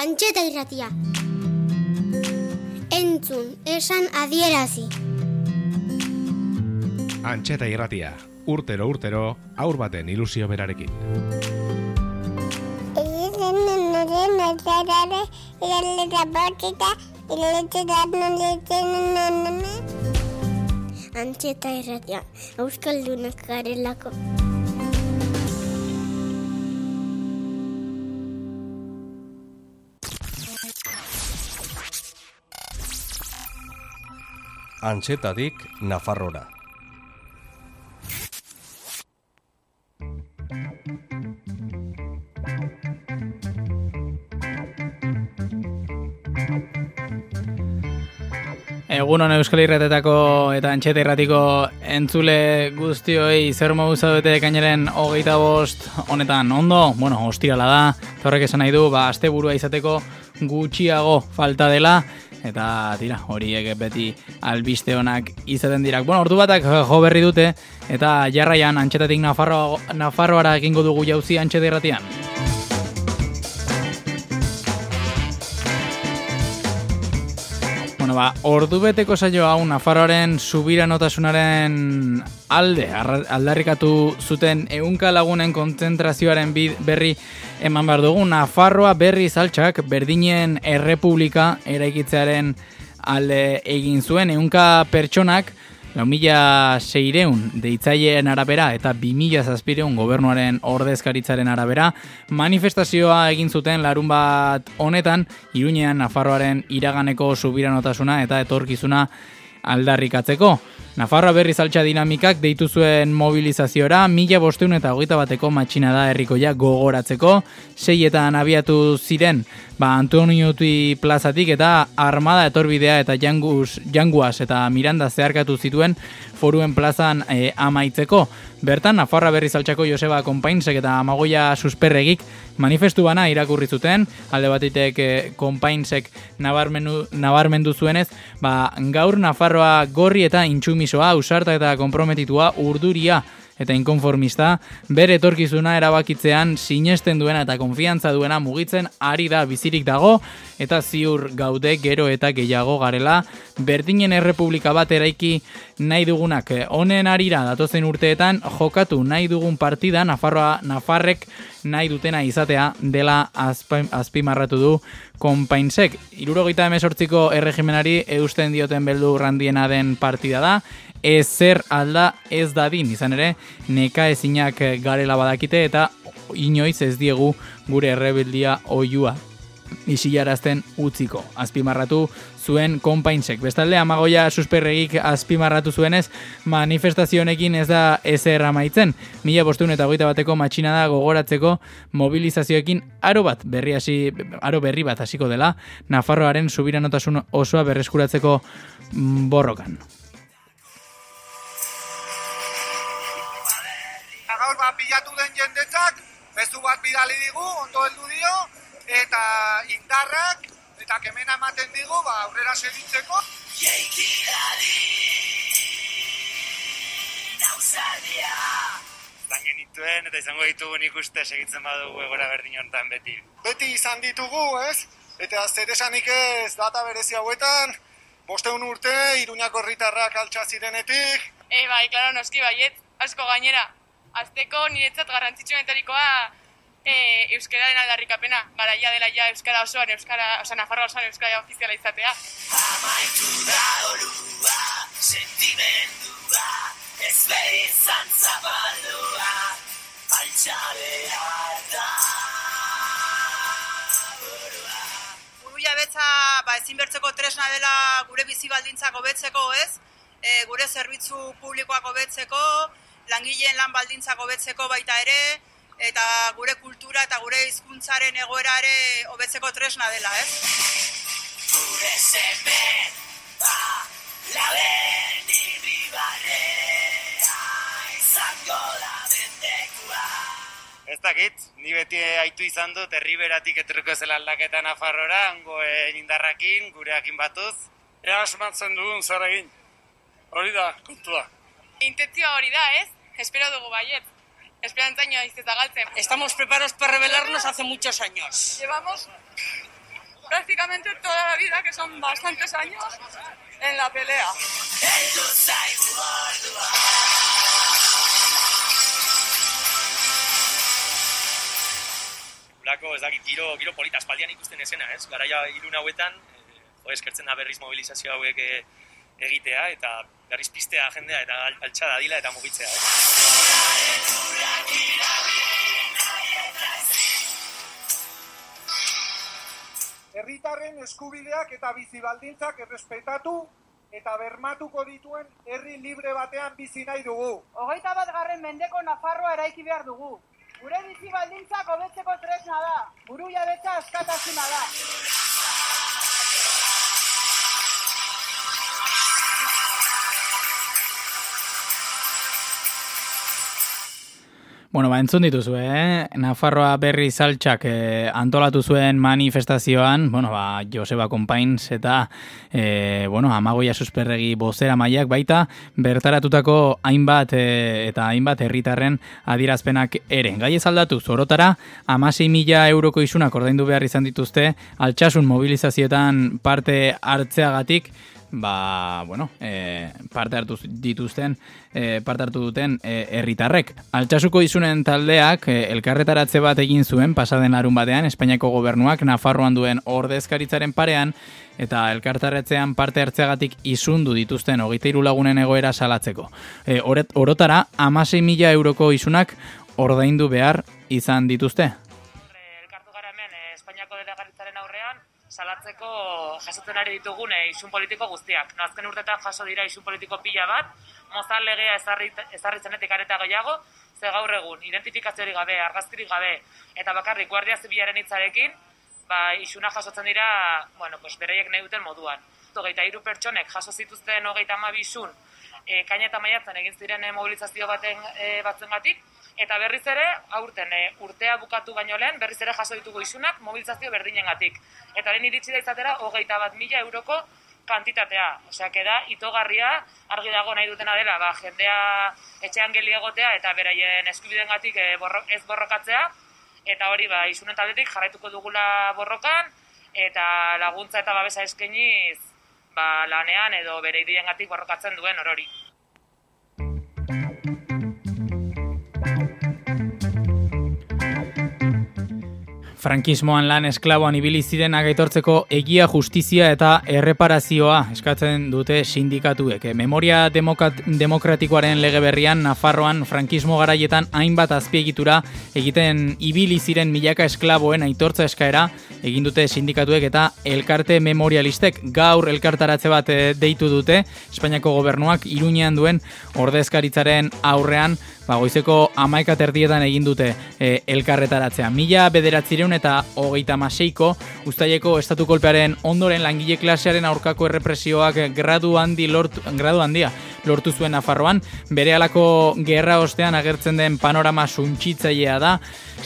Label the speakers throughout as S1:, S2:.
S1: Antxeta irratia. Entzun, esan adierazi.
S2: Antxeta irratia, urtero urtero, aur baten ilusio berarekin.
S1: Antxeta irratia, euskaldunak garelako.
S3: Antxetadik Nafarrora.
S4: Egun hon Euskal Irratetako eta Antxeta Irratiko entzule guztioi zer mogu zaudete kainaren hogeita bost honetan? Ondo, bueno, ostirala da, horrek esan nahi du, ba, aste burua izateko gutxiago falta dela, eta tira, horiek beti albiste honak izaten dirak. Bueno, ordu batak jo berri dute, eta jarraian Antxetatik Nafarro, Nafarroara egingo dugu jauzi Antxeta Irratian. Bueno, ba, ordu beteko saio hau Nafarroaren subiranotasunaren alde aldarrikatu zuten ehunka lagunen kontzentrazioaren berri eman behar dugu. Nafarroa berri zaltxak berdinen errepublika eraikitzearen alde egin zuen. Ehunka pertsonak lau mila seireun deitzaileen arabera eta bi mila zazpireun gobernuaren ordezkaritzaren arabera manifestazioa egin zuten larun bat honetan Iruñean Nafarroaren iraganeko subiranotasuna eta etorkizuna aldarrikatzeko. Nafarroa berri zaltxa dinamikak deitu zuen mobilizaziora, mila bosteun eta hogeita bateko matxina da herrikoia gogoratzeko, seietan abiatu ziren, ba Antonioutui plazatik eta Armada etorbidea eta Janguz, Janguas eta Miranda zeharkatu zituen foruen plazan e, amaitzeko. Bertan, Nafarra berri zaltxako Joseba Konpainsek eta Amagoia Susperregik manifestu bana irakurri zuten, alde batitek e, Konpainsek nabarmendu, nabarmendu zuenez, ba, gaur Nafarroa gorri eta intsumisoa, usarta eta komprometitua urduria eta inkonformista, bere etorkizuna erabakitzean sinesten duena eta konfiantza duena mugitzen ari da bizirik dago, eta ziur gaude gero eta gehiago garela, berdinen errepublika bat eraiki nahi dugunak honen arira datozen urteetan jokatu nahi dugun partida Nafarroa Nafarrek nahi dutena izatea dela azpimarratu du konpainsek. Irurogeita emesortziko erregimenari eusten dioten beldu randiena den partida da, ezer alda ez dadin, izan ere, neka ezinak garela badakite eta inoiz ez diegu gure errebeldia oiua isilarazten utziko. Azpimarratu zuen konpainsek. Bestalde, amagoia susperregik azpimarratu zuenez, manifestazionekin ez da ezer amaitzen. Mila bostun eta hogeita bateko matxina da gogoratzeko mobilizazioekin aro bat berri hasi, aro berri bat hasiko dela, Nafarroaren subiranotasun osoa berreskuratzeko mm, borrokan.
S5: Bat bilatu den jendetzak, bezu bat bidali digu, ondo heldu dio, eta indarrak, eta kemena ematen digu, ba, aurrera segitzeko.
S6: Izan genituen eta izango ditugun ikuste segitzen badugu egora berdin honetan beti.
S5: Beti izan ditugu, ez? Eta zer esanik ez data berezi hauetan, bosteun urte, iruñako herritarrak altxa zirenetik,
S7: E, bai, klaro, noski baiet, asko gainera. Azteko niretzat garrantzitsuenetarikoa e, euskararen aldarrikapena. Garaia dela ja euskara osoan, euskara, oza, Nafarroa osoan euskara ofiziala izatea.
S8: Burujabetza ba, ezinbertzeko tresna dela gure bizi baldintzak hobetzeko, ez? E, gure zerbitzu publikoak hobetzeko, langileen lan baldintzak hobetzeko baita ere, eta gure kultura eta gure hizkuntzaren egoera ere hobetzeko tresna dela, ez?
S6: Ez dakit, ni beti aitu izan dut herriberatik etorriko zela aldaketa Nafarrora, hangoen indarrakin, gureakin batuz.
S9: Ea asmatzen dugun zer egin. Hori da, kontua.
S7: Intentzioa hori da, ez? Espero dugu baiet. Esperantza inoiz ez galtzen.
S10: Estamos preparados para rebelarnos hace muchos años.
S7: Llevamos prácticamente toda la vida, que son bastantes años, en la pelea.
S10: Lako, ez dakit, giro, giro polita espaldian ikusten esena, ez? Garaia ilun hauetan, e, jo, eskertzen da berriz mobilizazio hauek e, egitea, eta berriz pistea jendea, eta al- altxa dadila eta mugitzea, ez?
S5: Herritarren eskubideak eta bizi baldintzak errespetatu eta bermatuko dituen herri libre batean bizi nahi dugu.
S8: Hogeita bat garren mendeko Nafarroa eraiki behar dugu. Gure bizi baldintzak hobetzeko tresna da. Buru jabetza askatasuna da.
S4: Bueno, ba, entzun dituzu, eh? Nafarroa berri saltxak eh, antolatu zuen manifestazioan, bueno, ba, Joseba Konpainz eta, eh, bueno, amagoia susperregi bozera maiak baita, bertaratutako hainbat eh, eta hainbat herritarren adierazpenak ere. Gai ez aldatu, zorotara, amasei mila euroko isunak ordaindu behar izan dituzte, altxasun mobilizazioetan parte hartzeagatik, ba, bueno, e, parte hartu dituzten, e, parte hartu duten e, herritarrek. Altxasuko izunen taldeak e, elkarretaratze bat egin zuen pasaden larun batean Espainiako gobernuak Nafarroan duen ordezkaritzaren parean eta elkartarretzean parte hartzeagatik izundu dituzten hogeita hiru lagunen egoera salatzeko. E, oret, orotara, amasei mila euroko isunak ordaindu behar izan dituzte.
S11: Salatzeko jasotzen ari ditugun eh, isun politiko guztiak. No, azken urtetan jaso dira isun politiko pila bat, mozal legea ezarri, ezarri zenetik areta gehiago, ze gaur egun, identifikaziorik gabe, argazkirik gabe, eta bakarrik guardia zibilaren hitzarekin, ba, isuna jasotzen dira, bueno, pues, bereiek nahi duten moduan. Hogeita hiru pertsonek jaso zituzten hogeita hamabi isun, e, kaina eta maiatzen egin ziren eh, mobilizazio baten e, batzengatik, eta berriz ere, aurten e, urtea bukatu baino lehen, berriz ere jaso ditugu isunak mobilizazio berdinengatik. Eta lehen iritsi da izatera, hogeita bat mila euroko kantitatea. Osea, da itogarria, argi dago nahi dutena dela, ba, jendea etxean geli egotea eta beraien eskubidengatik e, borro, ez borrokatzea, eta hori, ba, isunen taldetik jarraituko dugula borrokan, eta laguntza eta babesa eskainiz ba, lanean edo bere idiengatik borrokatzen duen orori.
S4: Frankismoan lan esklaboan ibili ziren agaitortzeko egia justizia eta erreparazioa eskatzen dute sindikatuek. Memoria demokat, demokratikoaren lege berrian Nafarroan frankismo garaietan hainbat azpiegitura egiten ibili ziren milaka esklaboen aitortza eskaera egin dute sindikatuek eta elkarte memorialistek gaur elkartaratze bat eh, deitu dute Espainiako gobernuak Iruñean duen ordezkaritzaren aurrean ba, goizeko amaika terdietan egin dute e, elkarretaratzea. Mila bederatzireun eta hogeita maseiko ustaileko estatu kolpearen ondoren langile klasearen aurkako errepresioak gradu, handi lortu, gradu handia lortu zuen Nafarroan. Bere alako gerra ostean agertzen den panorama suntsitzailea da,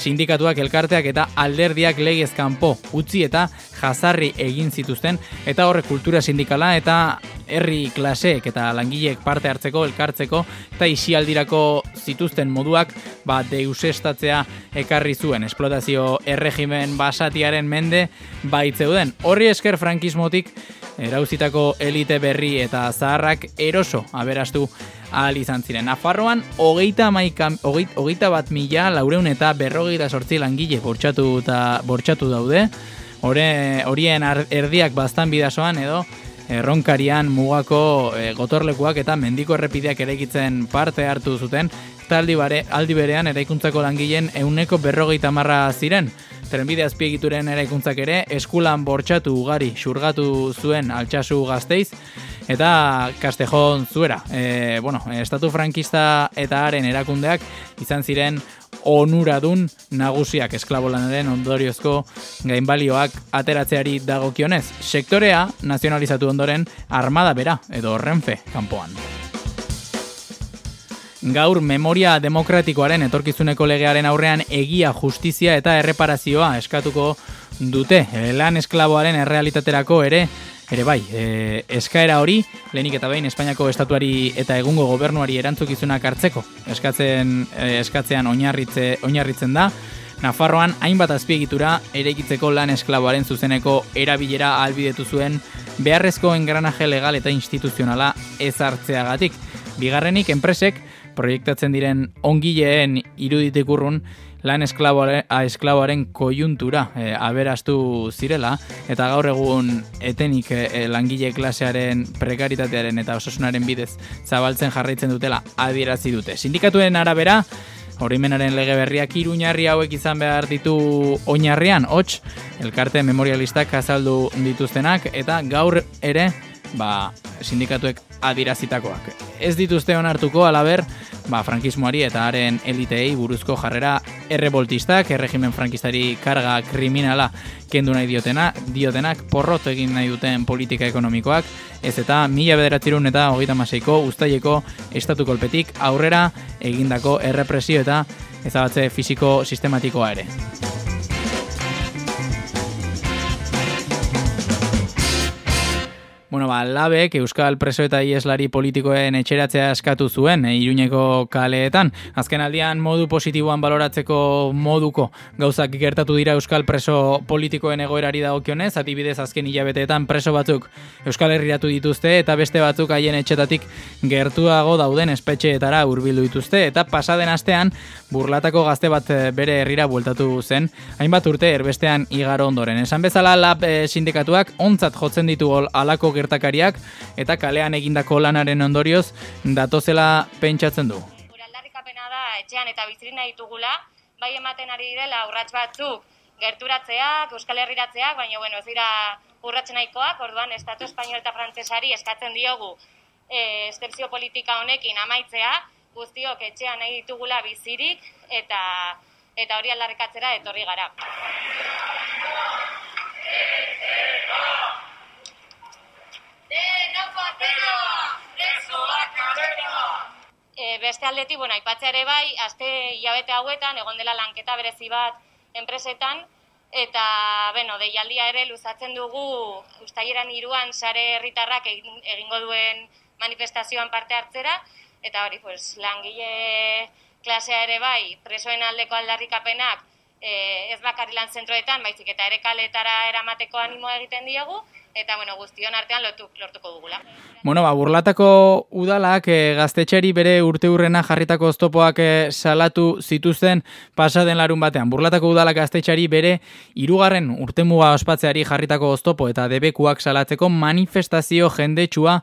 S4: sindikatuak elkarteak eta alderdiak legez kanpo utzi eta jazarri egin zituzten eta horrek kultura sindikala eta herri klaseek eta langileek parte hartzeko, elkartzeko eta isialdirako zituzten moduak ba, deusestatzea ekarri zuen esplotazio erregimen basatiaren mende baitzeuden. Horri esker frankismotik erauzitako elite berri eta zaharrak eroso aberastu ahal izan ziren. Nafarroan, hogeita, maika, hogeita, hogeita bat mila, laureun eta berrogeita sortzi langile bortxatu, eta, bortxatu daude. Hore, horien erdiak bastan bidasoan edo erronkarian mugako e, gotorlekuak eta mendiko errepideak eraikitzen parte hartu zuten, eta aldi, bare, aldi berean eraikuntzako langileen euneko berrogeita marra ziren. Trenbide azpiegituren eraikuntzak ere eskulan bortxatu ugari xurgatu zuen altxasu gazteiz eta Castejon zuera. E, bueno, estatu frankista eta haren erakundeak izan ziren onuradun nagusiak esklabolanaren ondoriozko gainbalioak ateratzeari dagokionez. Sektorea nazionalizatu ondoren armada bera edo renfe kanpoan. Gaur memoria demokratikoaren etorkizuneko legearen aurrean egia, justizia eta erreparazioa eskatuko dute. Lan esklaboaren errealitaterako ere Ere bai, e, eskaera hori, lehenik eta behin Espainiako estatuari eta egungo gobernuari erantzukizunak hartzeko. Eskatzen, e, eskatzean oinarritze, oinarritzen da, Nafarroan hainbat azpiegitura eraikitzeko lan esklaboaren zuzeneko erabilera albidetu zuen beharrezko engranaje legal eta instituzionala ezartzeagatik. Bigarrenik enpresek proiektatzen diren ongileen iruditekurrun lan esklaboaren kojuntura e, aberastu zirela eta gaur egun etenik e, langile klasearen prekaritatearen eta osasunaren bidez zabaltzen jarraitzen dutela adierazi dute. Sindikatuen arabera, Horimenaren lege berriak iruñarri hauek izan behar ditu oinarrian, hots, elkarte memorialistak azaldu dituztenak, eta gaur ere, ba, sindikatuek adirazitakoak. Ez dituzte onartuko alaber, ba, frankismoari eta haren eliteei buruzko jarrera erreboltistak, erregimen frankistari karga kriminala kendu nahi diotena, diotenak porrot egin nahi duten politika ekonomikoak, ez eta mila bederatzerun eta hogeita maseiko ustaileko estatu kolpetik aurrera egindako errepresio eta ezabatze fisiko sistematikoa ere. Bueno, ba, labek Euskal Preso eta Ieslari politikoen etxeratzea eskatu zuen e, Iruñeko kaleetan. Azken aldian modu positiboan baloratzeko moduko gauzak gertatu dira Euskal Preso politikoen egoerari dagokionez, adibidez azken hilabeteetan preso batzuk Euskal Herriratu dituzte eta beste batzuk haien etxetatik gertuago dauden espetxeetara hurbildu dituzte eta pasaden astean burlatako gazte bat eh, bere herrira bueltatu zen, hainbat urte erbestean igaro ondoren. Esan bezala lab e, sindikatuak ontzat jotzen ditu alako gertakariak eta kalean egindako lanaren ondorioz datozela pentsatzen du.
S12: Gure aldarrikapena da etxean eta bizirina ditugula, bai ematen ari direla urrats batzuk gerturatzeak, euskal herriratzeak, baina bueno, ez dira urratzen nahikoak, orduan Estatu Espainol eta Frantsesari eskatzen diogu e, estepzio politika honekin amaitzea, guztiok etxean nahi ditugula bizirik eta eta hori aldarrikatzera etorri gara. E, beste aldetik, bueno, aipatzea ere bai, aste hilabete hauetan, egon dela lanketa berezi bat enpresetan, eta, bueno, deialdia ere luzatzen dugu, ustaieran iruan sare herritarrak egingo duen manifestazioan parte hartzera, eta hori, pues, langile klasea ere bai, presoen aldeko aldarrikapenak, e, ez bakarri lan zentroetan, baizik eta ere kaletara eramateko animoa egiten diegu, eta bueno, guztion artean lotu, lortuko dugula.
S4: Bueno, ba, burlatako udalak e, gaztetxeri bere urte urrena jarritako oztopoak e, salatu zituzten pasaden larun batean. Burlatako udalak gaztetxeri bere irugarren urtemuga ospatzeari jarritako oztopo eta debekuak salatzeko manifestazio jendetsua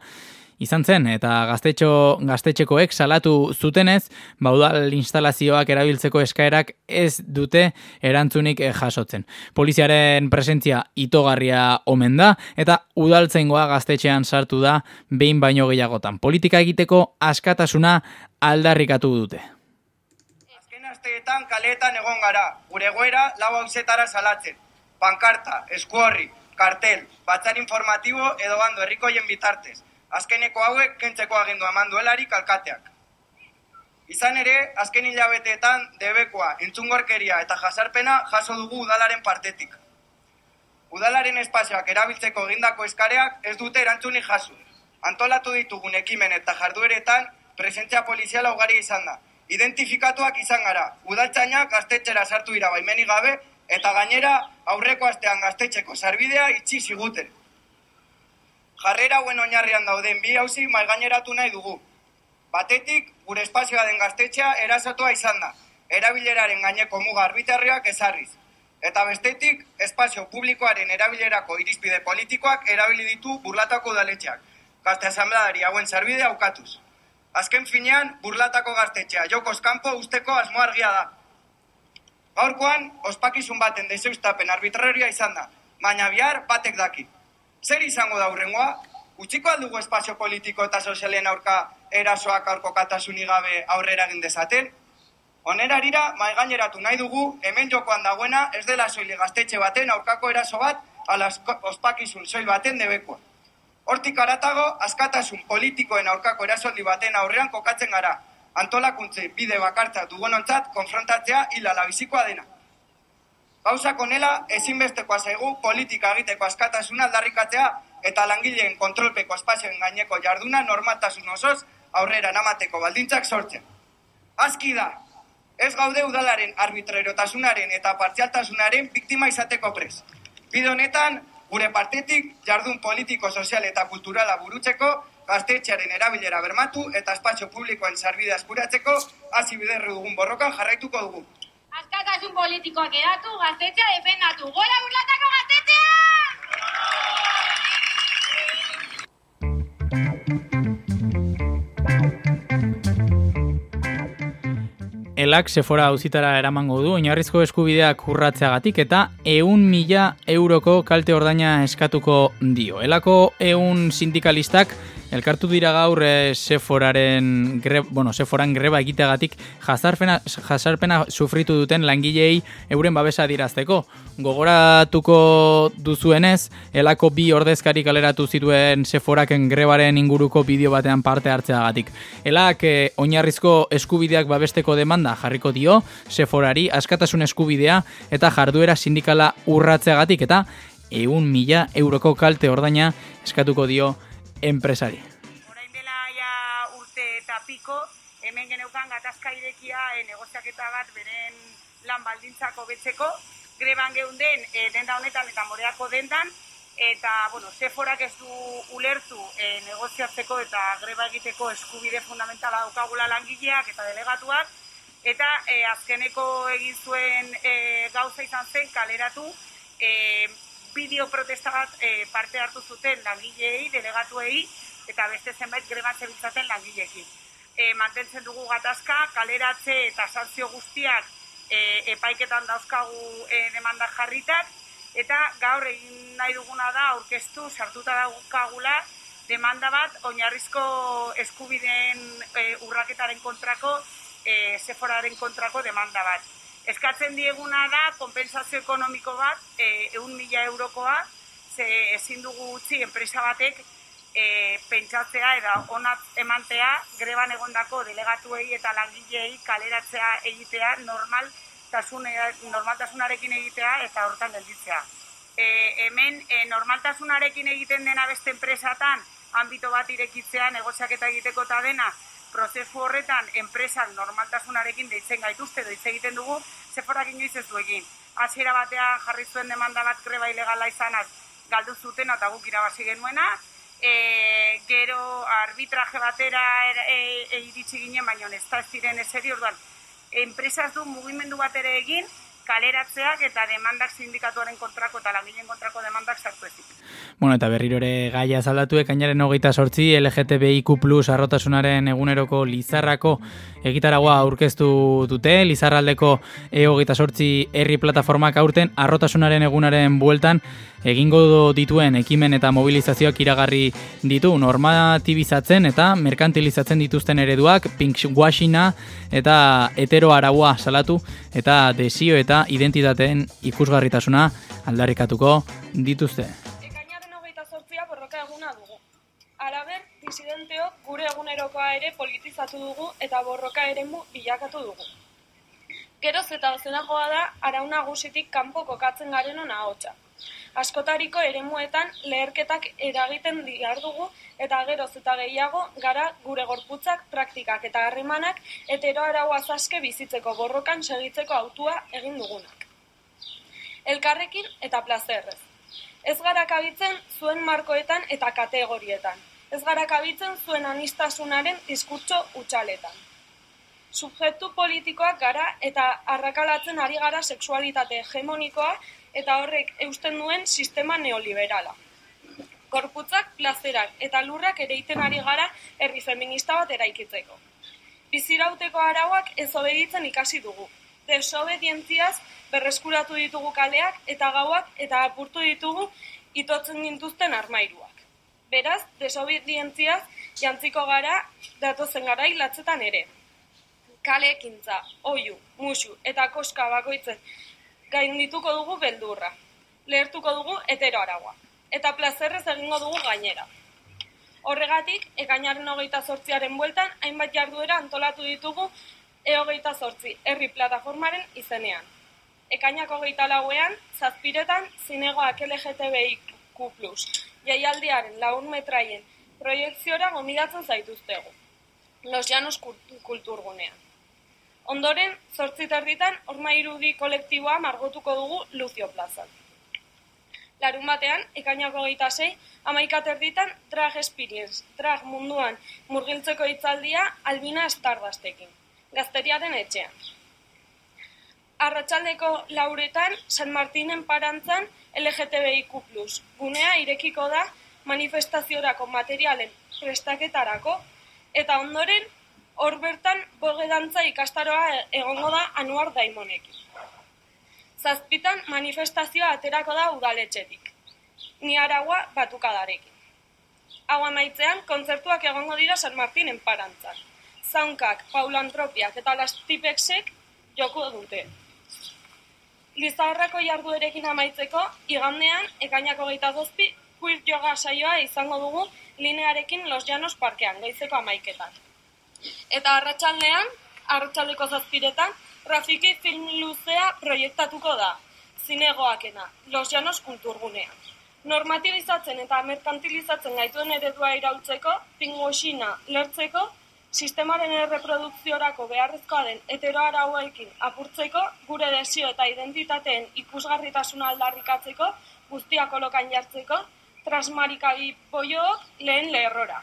S4: izan zen eta gaztetxo gaztetxekoek salatu zutenez, ba udal instalazioak erabiltzeko eskaerak ez dute erantzunik eh, jasotzen. Poliziaren presentzia itogarria omen da eta udaltzaingoa gaztetxean sartu da behin baino gehiagotan. Politika egiteko askatasuna aldarrikatu dute.
S13: Azken asteetan kaletan egon gara, gure goera lau hausetara salatzen. Pankarta, eskuorri, kartel, batzan informatibo edo bando herrikoien bitartez azkeneko hauek kentzeko agindu eman duelari kalkateak. Izan ere, azken hilabeteetan debekoa, entzungorkeria eta jasarpena jaso dugu udalaren partetik. Udalaren espazioak erabiltzeko egindako eskareak ez dute erantzuni jasu. Antolatu ditugun ekimen eta jardueretan presentzia poliziala ugari izan da. Identifikatuak izan gara, udaltzainak gaztetxera sartu dira baimeni gabe eta gainera aurreko astean gaztetxeko sarbidea itxi ziguten jarrera hauen oinarrian dauden bi hauzi maigaineratu nahi dugu. Batetik, gure espazioa den gaztetxea erasotua izan da, erabileraren gaineko muga arbitarriak ezarriz. Eta bestetik, espazio publikoaren erabilerako irizpide politikoak erabili ditu burlatako udaletxeak, gazte asambleari hauen zarbide aukatuz. Azken finean, burlatako gaztetxea jokoz kanpo usteko asmo argia da. Gaurkoan, ospakizun baten deseustapen arbitraria izan da, baina bihar batek daki zer izango da hurrengoa? Utsiko aldugu espazio politiko eta sozialen aurka erasoak aurko katasunik gabe aurrera egin dezaten? Onerarira, mai gaineratu nahi dugu, hemen jokoan dagoena ez dela soili gaztetxe baten aurkako eraso bat, ala ospakizun soil baten debekoa. Hortik aratago, askatasun politikoen aurkako erasoldi baten aurrean kokatzen gara, antolakuntze bide bakartza dugonontzat konfrontatzea hilala bizikoa dena. Gauzak onela, ezinbestekoa zaigu politika egiteko askatasuna aldarrikatzea eta langileen kontrolpeko espazioen gaineko jarduna normaltasun osoz aurrera namateko baldintzak sortzen. Azki da, Ez gaude udalaren arbitrarotasunaren eta partzialtasunaren biktima izateko pres. Bide honetan, gure partetik jardun politiko, sozial eta kulturala burutzeko, gaztetxearen erabilera bermatu eta espazio publikoen zarbidea eskuratzeko, hasi biderri dugun borrokan jarraituko dugu.
S14: Askatasun politikoak edatu, gaztetxea defendatu. Gora burlatako gaztetxea!
S4: Elak Sephora auzitara eramango du oinarrizko eskubideak urratzeagatik eta eun mila euroko kalte ordaina eskatuko dio. Elako eun sindikalistak elkartu dira gaur e, Sephoraren gre, bueno, Sephoran greba egiteagatik jazarpena, jazarpena sufritu duten langilei euren babesa dirazteko. Gogoratuko duzuenez, elako bi ordezkari kaleratu zituen Sephoraken grebaren inguruko bideo batean parte hartzeagatik. Elak e, oinarrizko eskubideak babesteko demanda jarriko dio Sephorari askatasun eskubidea eta jarduera sindikala urratzeagatik eta eun mila euroko kalte ordaina eskatuko dio enpresari.
S15: urte eta piko, hemen geneukan gatazka irekia e, negoziaketa bat beren lan baldintzako betzeko, greban geunden e, denda honetan eta moreako dendan, eta, bueno, Sephorak ez du ulertu e, negoziatzeko eta greba egiteko eskubide fundamentala daukagula langileak eta delegatuak, eta e, azkeneko egin zuen e, gauza izan zen kaleratu e, bideo protesta bat e, parte hartu zuten langileei, delegatuei, eta beste zenbait grebatze bitzaten langileekin. E, mantentzen dugu gatazka, kaleratze eta sanzio guztiak e, epaiketan dauzkagu e, demandak jarritak, eta gaur egin nahi duguna da aurkeztu sartuta daukagula demanda bat oinarrizko eskubideen e, urraketaren kontrako, e, seforaren kontrako demanda bat. Eskatzen dieguna da konpensazio ekonomiko bat, e, eun mila eurokoa, ze ezin dugu utzi enpresa batek e, pentsatzea eta onat emantea greban egondako delegatuei eta langileei kaleratzea egitea normal normaltasunarekin egitea eta hortan gelditzea. E, hemen e, normaltasunarekin egiten dena beste enpresatan, ambito bat irekitzea, negoziaketa egiteko eta dena, prozesu horretan enpresak normaltasunarekin deitzen gaituzte, deitzen egiten dugu, zeforak inoiz ez duekin. Hasiera batea jarri zuen demanda bat greba ilegala izanaz galdu zuten eta guk irabazi genuena, e, gero arbitraje batera e, e, iritsi ginen, baina ez da ziren eseri orduan. Enpresaz du mugimendu bat ere egin, kaleratzeak eta demandak sindikatuaren kontrako eta langileen kontrako demandak sartu ezik.
S4: Bueno, eta berriro ere gaia zaldatu ekainaren hogeita sortzi LGTBIQ plus arrotasunaren eguneroko Lizarrako egitaragoa aurkeztu dute, Lizarraldeko e hogeita sortzi herri plataformak aurten arrotasunaren egunaren bueltan egingo dituen ekimen eta mobilizazioak iragarri ditu normatibizatzen eta merkantilizatzen dituzten ereduak pinkwashina eta hetero araua salatu eta desio eta identitateen ikusgarritasuna aldarrikatuko dituzte.
S16: Ekainaren hogeita zortzia borroka eguna dugu. Alaber, disidenteok gure egunerokoa ere politizatu dugu eta borroka eremu bilakatu dugu. Geroz eta ozenagoa da, araun nagusitik kanpo kokatzen garen ona hotxa. Askotariko eremuetan leherketak eragiten dihar dugu eta geroz eta gehiago gara gure gorputzak, praktikak eta harremanak etero araua zaske bizitzeko borrokan segitzeko autua egin dugunak. Elkarrekin eta plazerrez. Ez gara kabitzen zuen markoetan eta kategorietan. Ez gara kabitzen zuen anistasunaren diskurtso utxaletan. Subjektu politikoak gara eta arrakalatzen ari gara sexualitate hegemonikoa eta horrek eusten duen sistema neoliberala. Korputzak, plazerak eta lurrak ereiten ari gara herri feminista bat eraikitzeko. Bizirauteko arauak ez obeditzen ikasi dugu. Desobedientziaz berreskuratu ditugu kaleak eta gauak eta apurtu ditugu itotzen gintuzten armairuak. Beraz, desobedientziaz jantziko gara datozen gara latzetan ere. Kale ekintza, oiu, musu eta koska bakoitzen gaindituko dugu beldurra. Lehertuko dugu etero araua. Eta plazerrez egingo dugu gainera. Horregatik, ekainaren hogeita zortziaren bueltan, hainbat jarduera antolatu ditugu e hogeita zortzi herri plataformaren izenean. Ekainak hogeita lauean, zazpiretan, zinegoak LGTBIQ+. Jaialdiaren laun metraien proiekziora gomidatzen zaituztegu. Los Llanos kulturgunean. Ondoren, zortzi terditan, orma irudi kolektiboa margotuko dugu Lucio plazan. Larun batean, ekainako geita zei, amaika terditan, drag experience, drag munduan murgiltzeko hitzaldia albina estardastekin, gazteriaren etxean. Arratxaldeko lauretan, San Martinen parantzan LGTBIQ+, gunea irekiko da manifestaziorako materialen prestaketarako, eta ondoren, hor bertan bogedantza ikastaroa egongo da anuar daimonekin. Zazpitan manifestazioa aterako da udaletxetik. Ni aragua batukadarekin. Hau amaitzean, kontzertuak egongo dira San Martinen parantzan. Zaunkak, paulantropiak eta lastipexek joko dute. Lizarrako jarduerekin amaitzeko, igandean, ekainako geita dozpi, queer yoga saioa izango dugu linearekin Los Llanos parkean, goizeko amaiketan. Eta arratsaldean, arratsaldeko zazpiretan, Rafiki film luzea proiektatuko da, zinegoakena, Los Llanos kulturgunean. Normatibizatzen eta merkantilizatzen gaituen eredua iraultzeko, pingoxina lertzeko, sistemaren erreprodukziorako beharrezkoa den heteroarauekin apurtzeko, gure desio eta identitateen ikusgarritasuna aldarrikatzeko, guztia kolokan jartzeko, transmarikagi poiook lehen leherrora.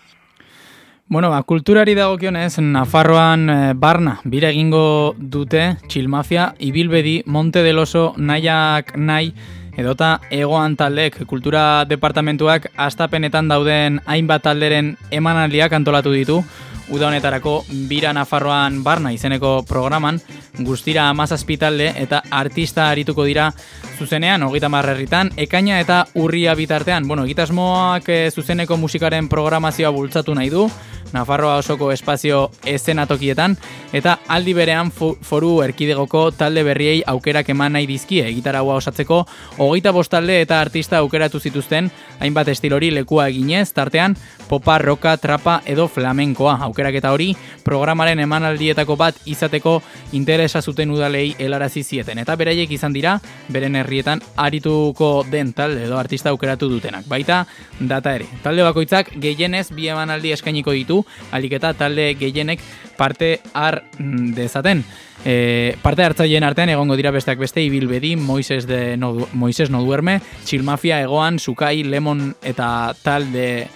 S4: Bueno, ba, kulturari dagokionez, Nafarroan e, barna bire egingo dute Txilmafia, Ibilbedi, Monte del Oso, Naiak Nai, edota egoan taldek kultura departamentuak astapenetan dauden hainbat talderen emanaldiak antolatu ditu, Uda honetarako Bira Nafarroan Barna izeneko programan guztira amazazpitalde eta artista arituko dira zuzenean, hogeita marrerritan, ekaina eta urria bitartean. Bueno, egitasmoak e, zuzeneko musikaren programazioa bultzatu nahi du, Nafarroa osoko espazio esenatokietan, eta aldi berean foru erkidegoko talde berriei aukerak eman nahi dizkie egitaragua osatzeko, hogeita bostalde eta artista aukeratu zituzten, hainbat estilori lekua eginez, tartean, popa, roka, trapa edo flamenkoa. Aukerak eta hori, programaren emanaldietako bat izateko interesa zuten udalei helarazi zieten. Eta beraiek izan dira, beren herrietan arituko den talde edo artista aukeratu dutenak. Baita, data ere. Talde bakoitzak gehienez bi emanaldi eskainiko ditu, alik eta talde gehienek parte har mm, dezaten. E, parte hartzaileen artean egongo dira besteak beste Ibilbedi, Moises de no, Moises no duerme, Chilmafia egoan, Sukai, Lemon eta tal de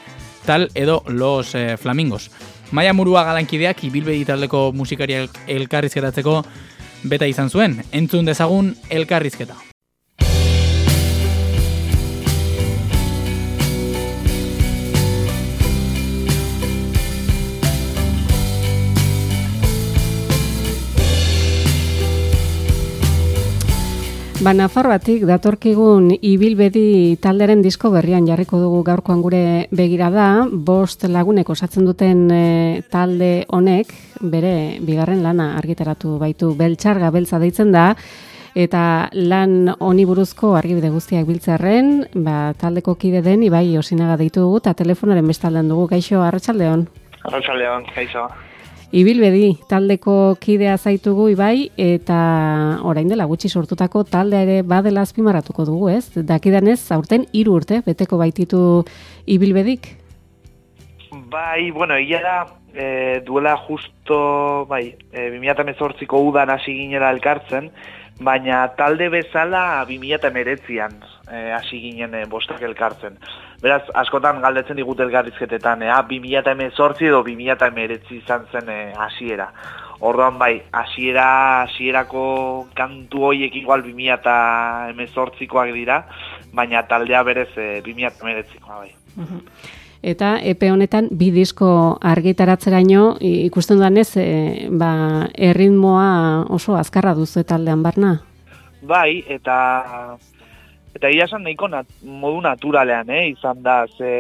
S4: tal edo los eh, flamingos. Maia Murua galankideak Ibilbedi taldeko musikariak elkarrizketatzeko beta izan zuen. Entzun dezagun elkarrizketa.
S17: Ba, Nafarroatik datorkigun ibilbedi talderen disko berrian jarriko dugu gaurkoan gure begira da, bost lagunek osatzen duten e, talde honek, bere bigarren lana argitaratu baitu beltxarga beltza deitzen da, eta lan honi buruzko argibide guztiak biltzarren, ba, taldeko kide den, ibai osinaga deitu dugu, eta telefonaren bestaldean dugu, gaixo, arratsaldeon.
S18: Arratxaldeon, gaixo.
S17: Ibilbedi, taldeko kidea zaitugu ibai, eta orain dela gutxi sortutako taldea ere badela azpimarratuko dugu, ez? Dakidanez, aurten hiru urte, beteko baititu ibilbedik?
S18: Bai, bueno, ia da, e, duela justo, bai, e, 2018ko udan hasi ginela elkartzen, baina talde bezala 2019an eh, hasi ginen e, bostak elkartzen. Beraz, askotan galdetzen digut elgarrizketetan, ea, 2018 edo 2019 izan zen eh, hasiera. Orduan bai, hasiera hasierako kantu hoiek igual 2018koak dira, baina taldea berez e, 2019koa bai.
S17: Eta epe honetan bi disko argitaratzeraino ikusten duan ez, e, ba, erritmoa oso azkarra duzu taldean barna?
S18: Bai, eta Eta ia esan nahiko nat, modu naturalean, eh, izan da, ze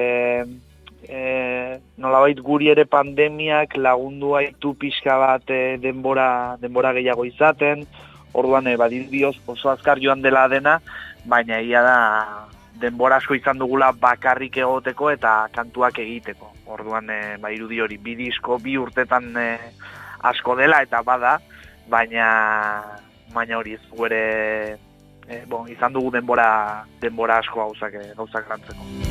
S18: e, nolabait guri ere pandemiak lagundu haitu pixka bat e, denbora, denbora gehiago izaten, orduan e, badirioz oso azkar joan dela dena, baina ia da denbora asko izan dugula bakarrik egoteko eta kantuak egiteko. Orduan e, ba, irudi hori bi disko, bi urtetan e, asko dela eta bada, baina baina hori ez ere e, bon, izan dugu denbora denbora asko gauzak eh, gauzak lantzeko.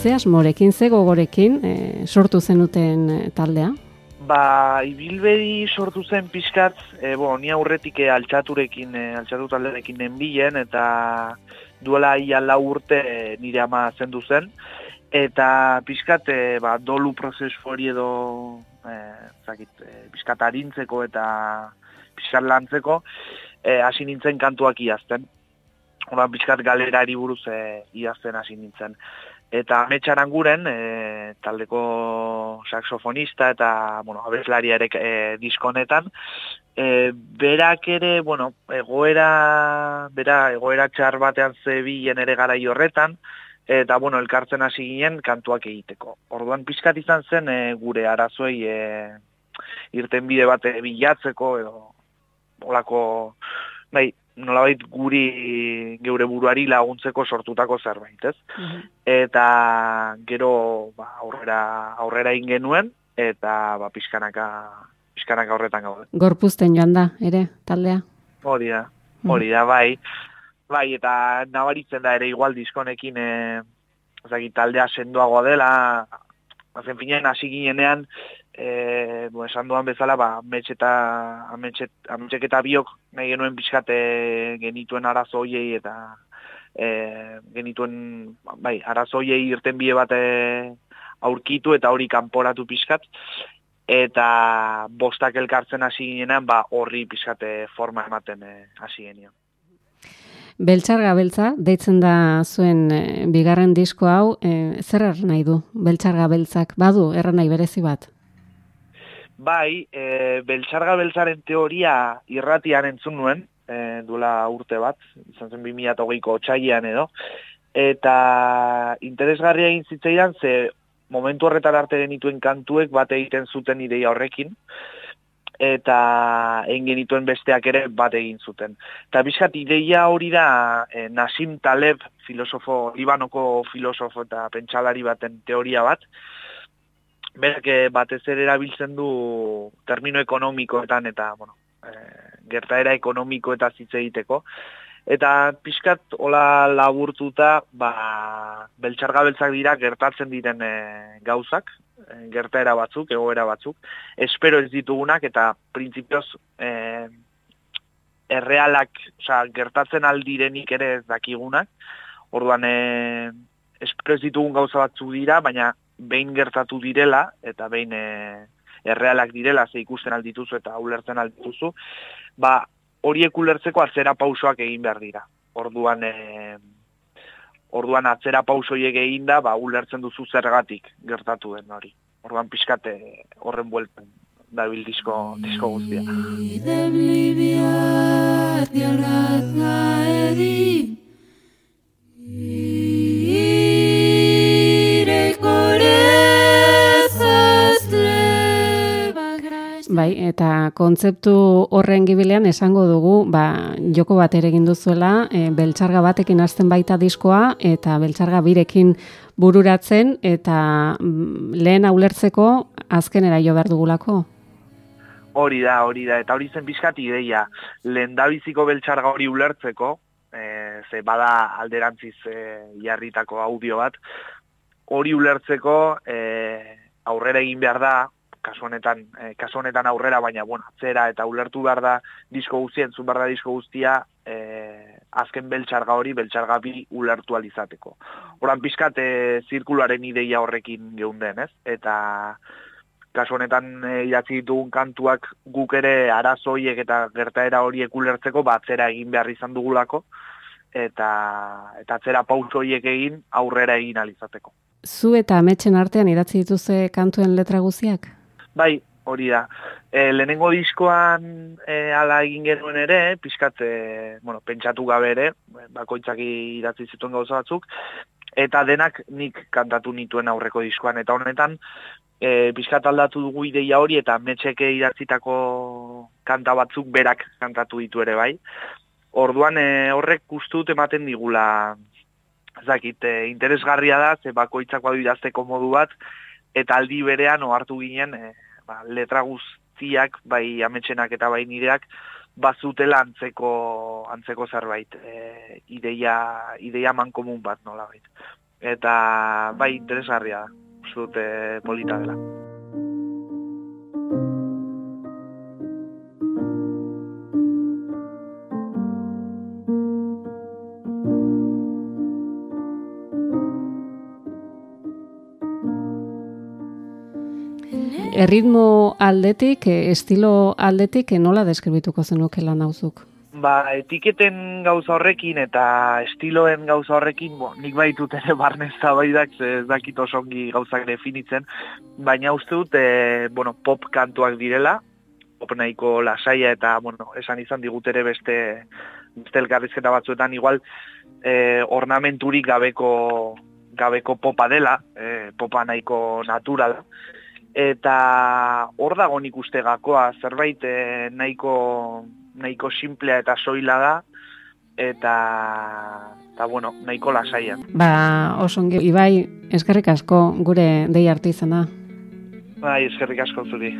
S17: ze asmorekin, ze gogorekin e, sortu zenuten taldea?
S18: Ba, ibilbedi sortu zen pixkat, e, bo, ni aurretik e, altxaturekin, e, altxatu talderekin nenbilen, eta duela ia lau urte e, nire ama zendu zen, eta pixkat, e, ba, dolu prozesu hori edo, e, zakit, e, pixkat harintzeko eta pixkat lantzeko, e, hasi nintzen kantuak iazten. Hora, pixkat galerari buruz e, iazten hasi nintzen. Eta ametsaran guren, e, taldeko saxofonista eta, bueno, abeslaria ere e, diskonetan, e, berak ere, bueno, egoera, bera, egoera txar batean zebilen ere gara horretan, eta, bueno, elkartzen hasi ginen kantuak egiteko. Orduan, pixkat izan zen e, gure arazoei e, irten bide bate bilatzeko, edo, olako, bai, nolabait guri geure buruari laguntzeko sortutako zerbait, ez?
S17: Mhm.
S18: Eta gero ba, aurrera aurrera egin genuen eta ba pizkanaka pizkanaka horretan gaude.
S17: Gorpuzten joan da, ere, taldea?
S18: Hori da, hori da, bai. Bai, eta nabaritzen da ere igual diskonekin eh taldea sendoagoa dela, Azen finean, hasi ginenean, e, bo, esan duan bezala, ba, ametxe eta, ametxek, eta biok nahi genuen pixkate genituen arazoiei eta e, genituen, bai, arazoiei irten bie bate aurkitu eta hori kanporatu pixkat, eta bostak elkartzen hasi ginenean, ba, horri pixkate forma ematen e, hasi genion.
S17: Beltxarga beltza, deitzen da zuen e, bigarren disko hau, e, zer erran nahi du, beltxarga beltzak, badu, erran nahi berezi bat?
S18: Bai, e, beltxarga beltzaren teoria irratian entzun nuen, e, duela urte bat, izan zen 2008ko otxaian edo, eta interesgarria egin zitzaidan, ze momentu horretan arte genituen kantuek bat egiten zuten ideia horrekin, eta egin besteak ere bat egin zuten. Eta bizkat ideia hori da e, Nasim Taleb filosofo, Libanoko filosofo eta pentsalari baten teoria bat, berak eh, batez ere erabiltzen du termino ekonomikoetan eta bueno, e, gertaera ekonomiko eta zitze egiteko. Eta pixkat hola laburtuta, ba, beltxarga beltzak dira gertatzen diren e, gauzak, gertaera batzuk, egoera batzuk, espero ez ditugunak eta printzipioz e, errealak, oza, gertatzen aldirenik ere ez dakigunak, orduan e, espero ez ditugun gauza batzuk dira, baina behin gertatu direla eta behin e, errealak direla ze ikusten aldituzu eta ulertzen aldituzu, ba horiek ulertzeko atzera pausoak egin behar dira. Orduan, e, orduan atzera pausoiek egin da, ba, ulertzen duzu zergatik gertatu den hori. Orduan pixkate horren buelten da disko, disko guztia.
S17: Bai, eta kontzeptu horren gibilean esango dugu, ba, joko bat ere egin duzuela, e, beltxarga batekin hasten baita diskoa, eta beltxarga birekin bururatzen, eta mm, lehen ulertzeko azkenera jo behar dugulako?
S18: Hori da, hori da, eta hori zen pixkat ideia, lehen dabiziko beltxarga hori ulertzeko, e, ze bada alderantziz e, jarritako audio bat, hori ulertzeko e, aurrera egin behar da, kasu honetan, e, kasu honetan aurrera, baina bueno, atzera eta ulertu behar da disko guztia, entzun behar da disko guztia, e, azken beltxarga hori, beltxarga bi ulertu alizateko. Horan pizkat, e, zirkularen ideia horrekin geunden, ez? Eta kasu honetan e, idatzi ditugun kantuak guk ere arazoiek eta gertaera horiek ulertzeko, batzera egin behar izan dugulako, eta, eta atzera pausoiek egin aurrera egin alizateko.
S17: Zu eta ametxen artean idatzi dituze kantuen letra guziak?
S18: Bai, hori da. E, lehenengo diskoan e, ala egin genuen ere, pixkat, e, bueno, pentsatu gabe ere, bakoitzak idatzi zituen gauza batzuk, eta denak nik kantatu nituen aurreko diskoan, eta honetan, e, pixkat aldatu dugu ideia hori, eta metxeke idatzitako kanta batzuk berak kantatu ditu ere bai. Orduan e, horrek gustut ematen digula, zakit, e, interesgarria da, ze bakoitzak badu idazteko modu bat, eta aldi berean ohartu ginen e, ba, letra guztiak bai ametsenak eta bai nireak bazutela antzeko antzeko zerbait e, ideia ideia man komun bat nola bait
S19: eta bai interesgarria da, dut eh, polita dela.
S17: Erritmo aldetik, eh, estilo aldetik, eh, nola deskribituko zenuke lan hauzuk?
S19: Ba, etiketen gauza horrekin eta estiloen gauza horrekin, bo, nik baitut ere barnez zabaidak, ez dakit osongi gauzak definitzen, baina uste dut, e, bueno, pop kantuak direla, pop nahiko lasaia eta, bueno, esan izan digut ere beste, beste elkarrizketa batzuetan, igual, e, ornamenturik gabeko, gabeko popa dela, e, popa nahiko naturala, eta hor dago nik uste gakoa, zerbait e, nahiko nahiko simplea eta soila da, eta, eta bueno, nahiko lasaia.
S17: Ba, osongi, Ibai, eskerrik asko gure dei hartu izana.
S19: Bai, eskerrik asko zuri.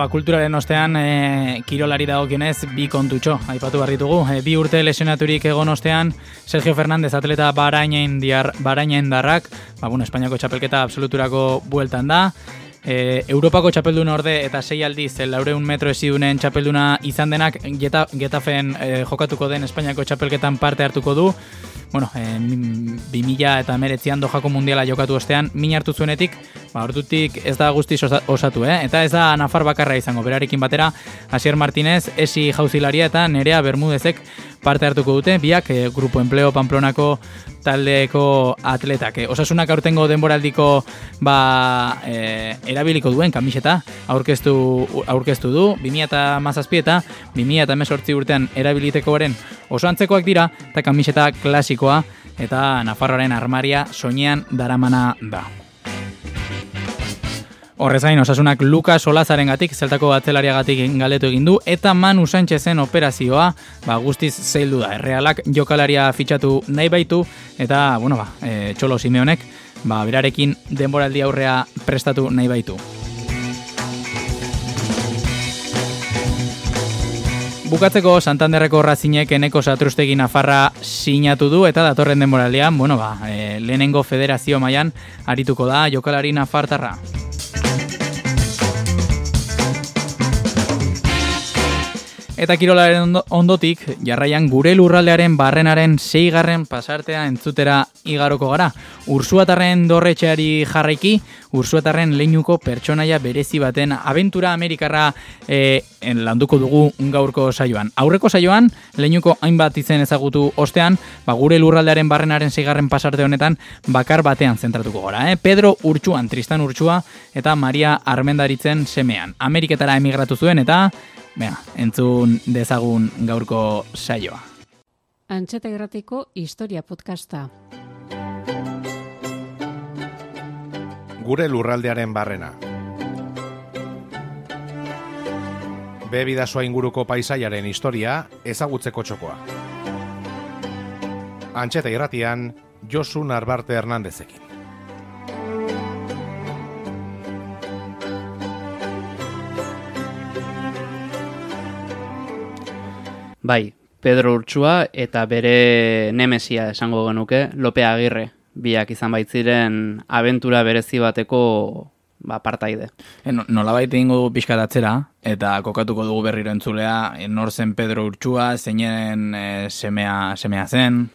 S4: Ba, kulturaren ostean, e, kirolari dagokionez, bi kontutxo, aipatu behar ditugu. E, bi urte lesionaturik egon ostean, Sergio Fernández atleta barainen, diar, barainen darrak, ba, bueno, Espainiako txapelketa absoluturako bueltan da, e, Europako txapeldun orde eta sei aldiz laureun metro esidunen txapelduna izan denak geta, getafen e, jokatuko den Espainiako txapelketan parte hartuko du. Bueno, e, 2000 eta meretzian dojako mundiala jokatu ostean, min hartu zuenetik, ba, ordutik ez da guztiz osa- osatu, eh? Eta ez da Nafar bakarra izango, berarekin batera, Asier Martinez, Esi Jauzilaria eta Nerea Bermudezek parte hartuko dute, biak e, Grupo Empleo Pamplonako taldeko atletak. E, osasunak aurtengo denboraldiko ba, e, erabiliko duen kamiseta aurkeztu, aurkeztu du, 2017 eta 2018 urtean erabilitekoaren oso antzekoak dira, eta kamiseta klasikoa eta Nafarroaren armaria soinean daramana da. Horrez gain, osasunak Lukas Olazaren gatik, zeltako atzelariagatik galetu egin du, eta Manu Sánchezen operazioa, ba, guztiz zeildu da. Errealak jokalaria fitxatu nahi baitu, eta, bueno, ba, e, Txolo Simeonek, ba, berarekin denboraldi aurrea prestatu nahi baitu. Bukatzeko Santanderreko Razinek eneko satrustegi Nafarra sinatu du eta datorren denboraldean, bueno, ba, e, lehenengo federazio mailan arituko da jokalari Nafartarra. Eta kirolaren ondo- ondotik, jarraian gure lurraldearen barrenaren seigarren pasartea entzutera igaroko gara. Ursuatarren dorretxeari jarraiki, Ursuatarren leinuko pertsonaia berezi baten abentura amerikarra e, en landuko dugu gaurko saioan. Aurreko saioan, leinuko hainbat izen ezagutu ostean, ba, gure lurraldearen barrenaren seigarren pasarte honetan bakar batean zentratuko gara. Eh? Pedro Urtsuan, Tristan Urtsua eta Maria Armendaritzen semean. Ameriketara emigratu zuen eta Bea, entzun dezagun gaurko saioa.
S17: Antxeta Irratiko Historia Podcasta.
S2: Gure lurraldearen barrena. Be bidasoa inguruko paisaiaren historia ezagutzeko txokoa. Antxeta irratian, Josu Narbarte Hernandezekin.
S20: Bai, Pedro Urtsua eta bere nemesia esango genuke, Lope Agirre, biak izan baitziren abentura berezi bateko ba, partaide.
S4: E, no- nolabait egingo du pixka atzera eta kokatuko dugu berriro entzulea, e, nor zen Pedro Urtsua, zeinen e, semea, semea zen.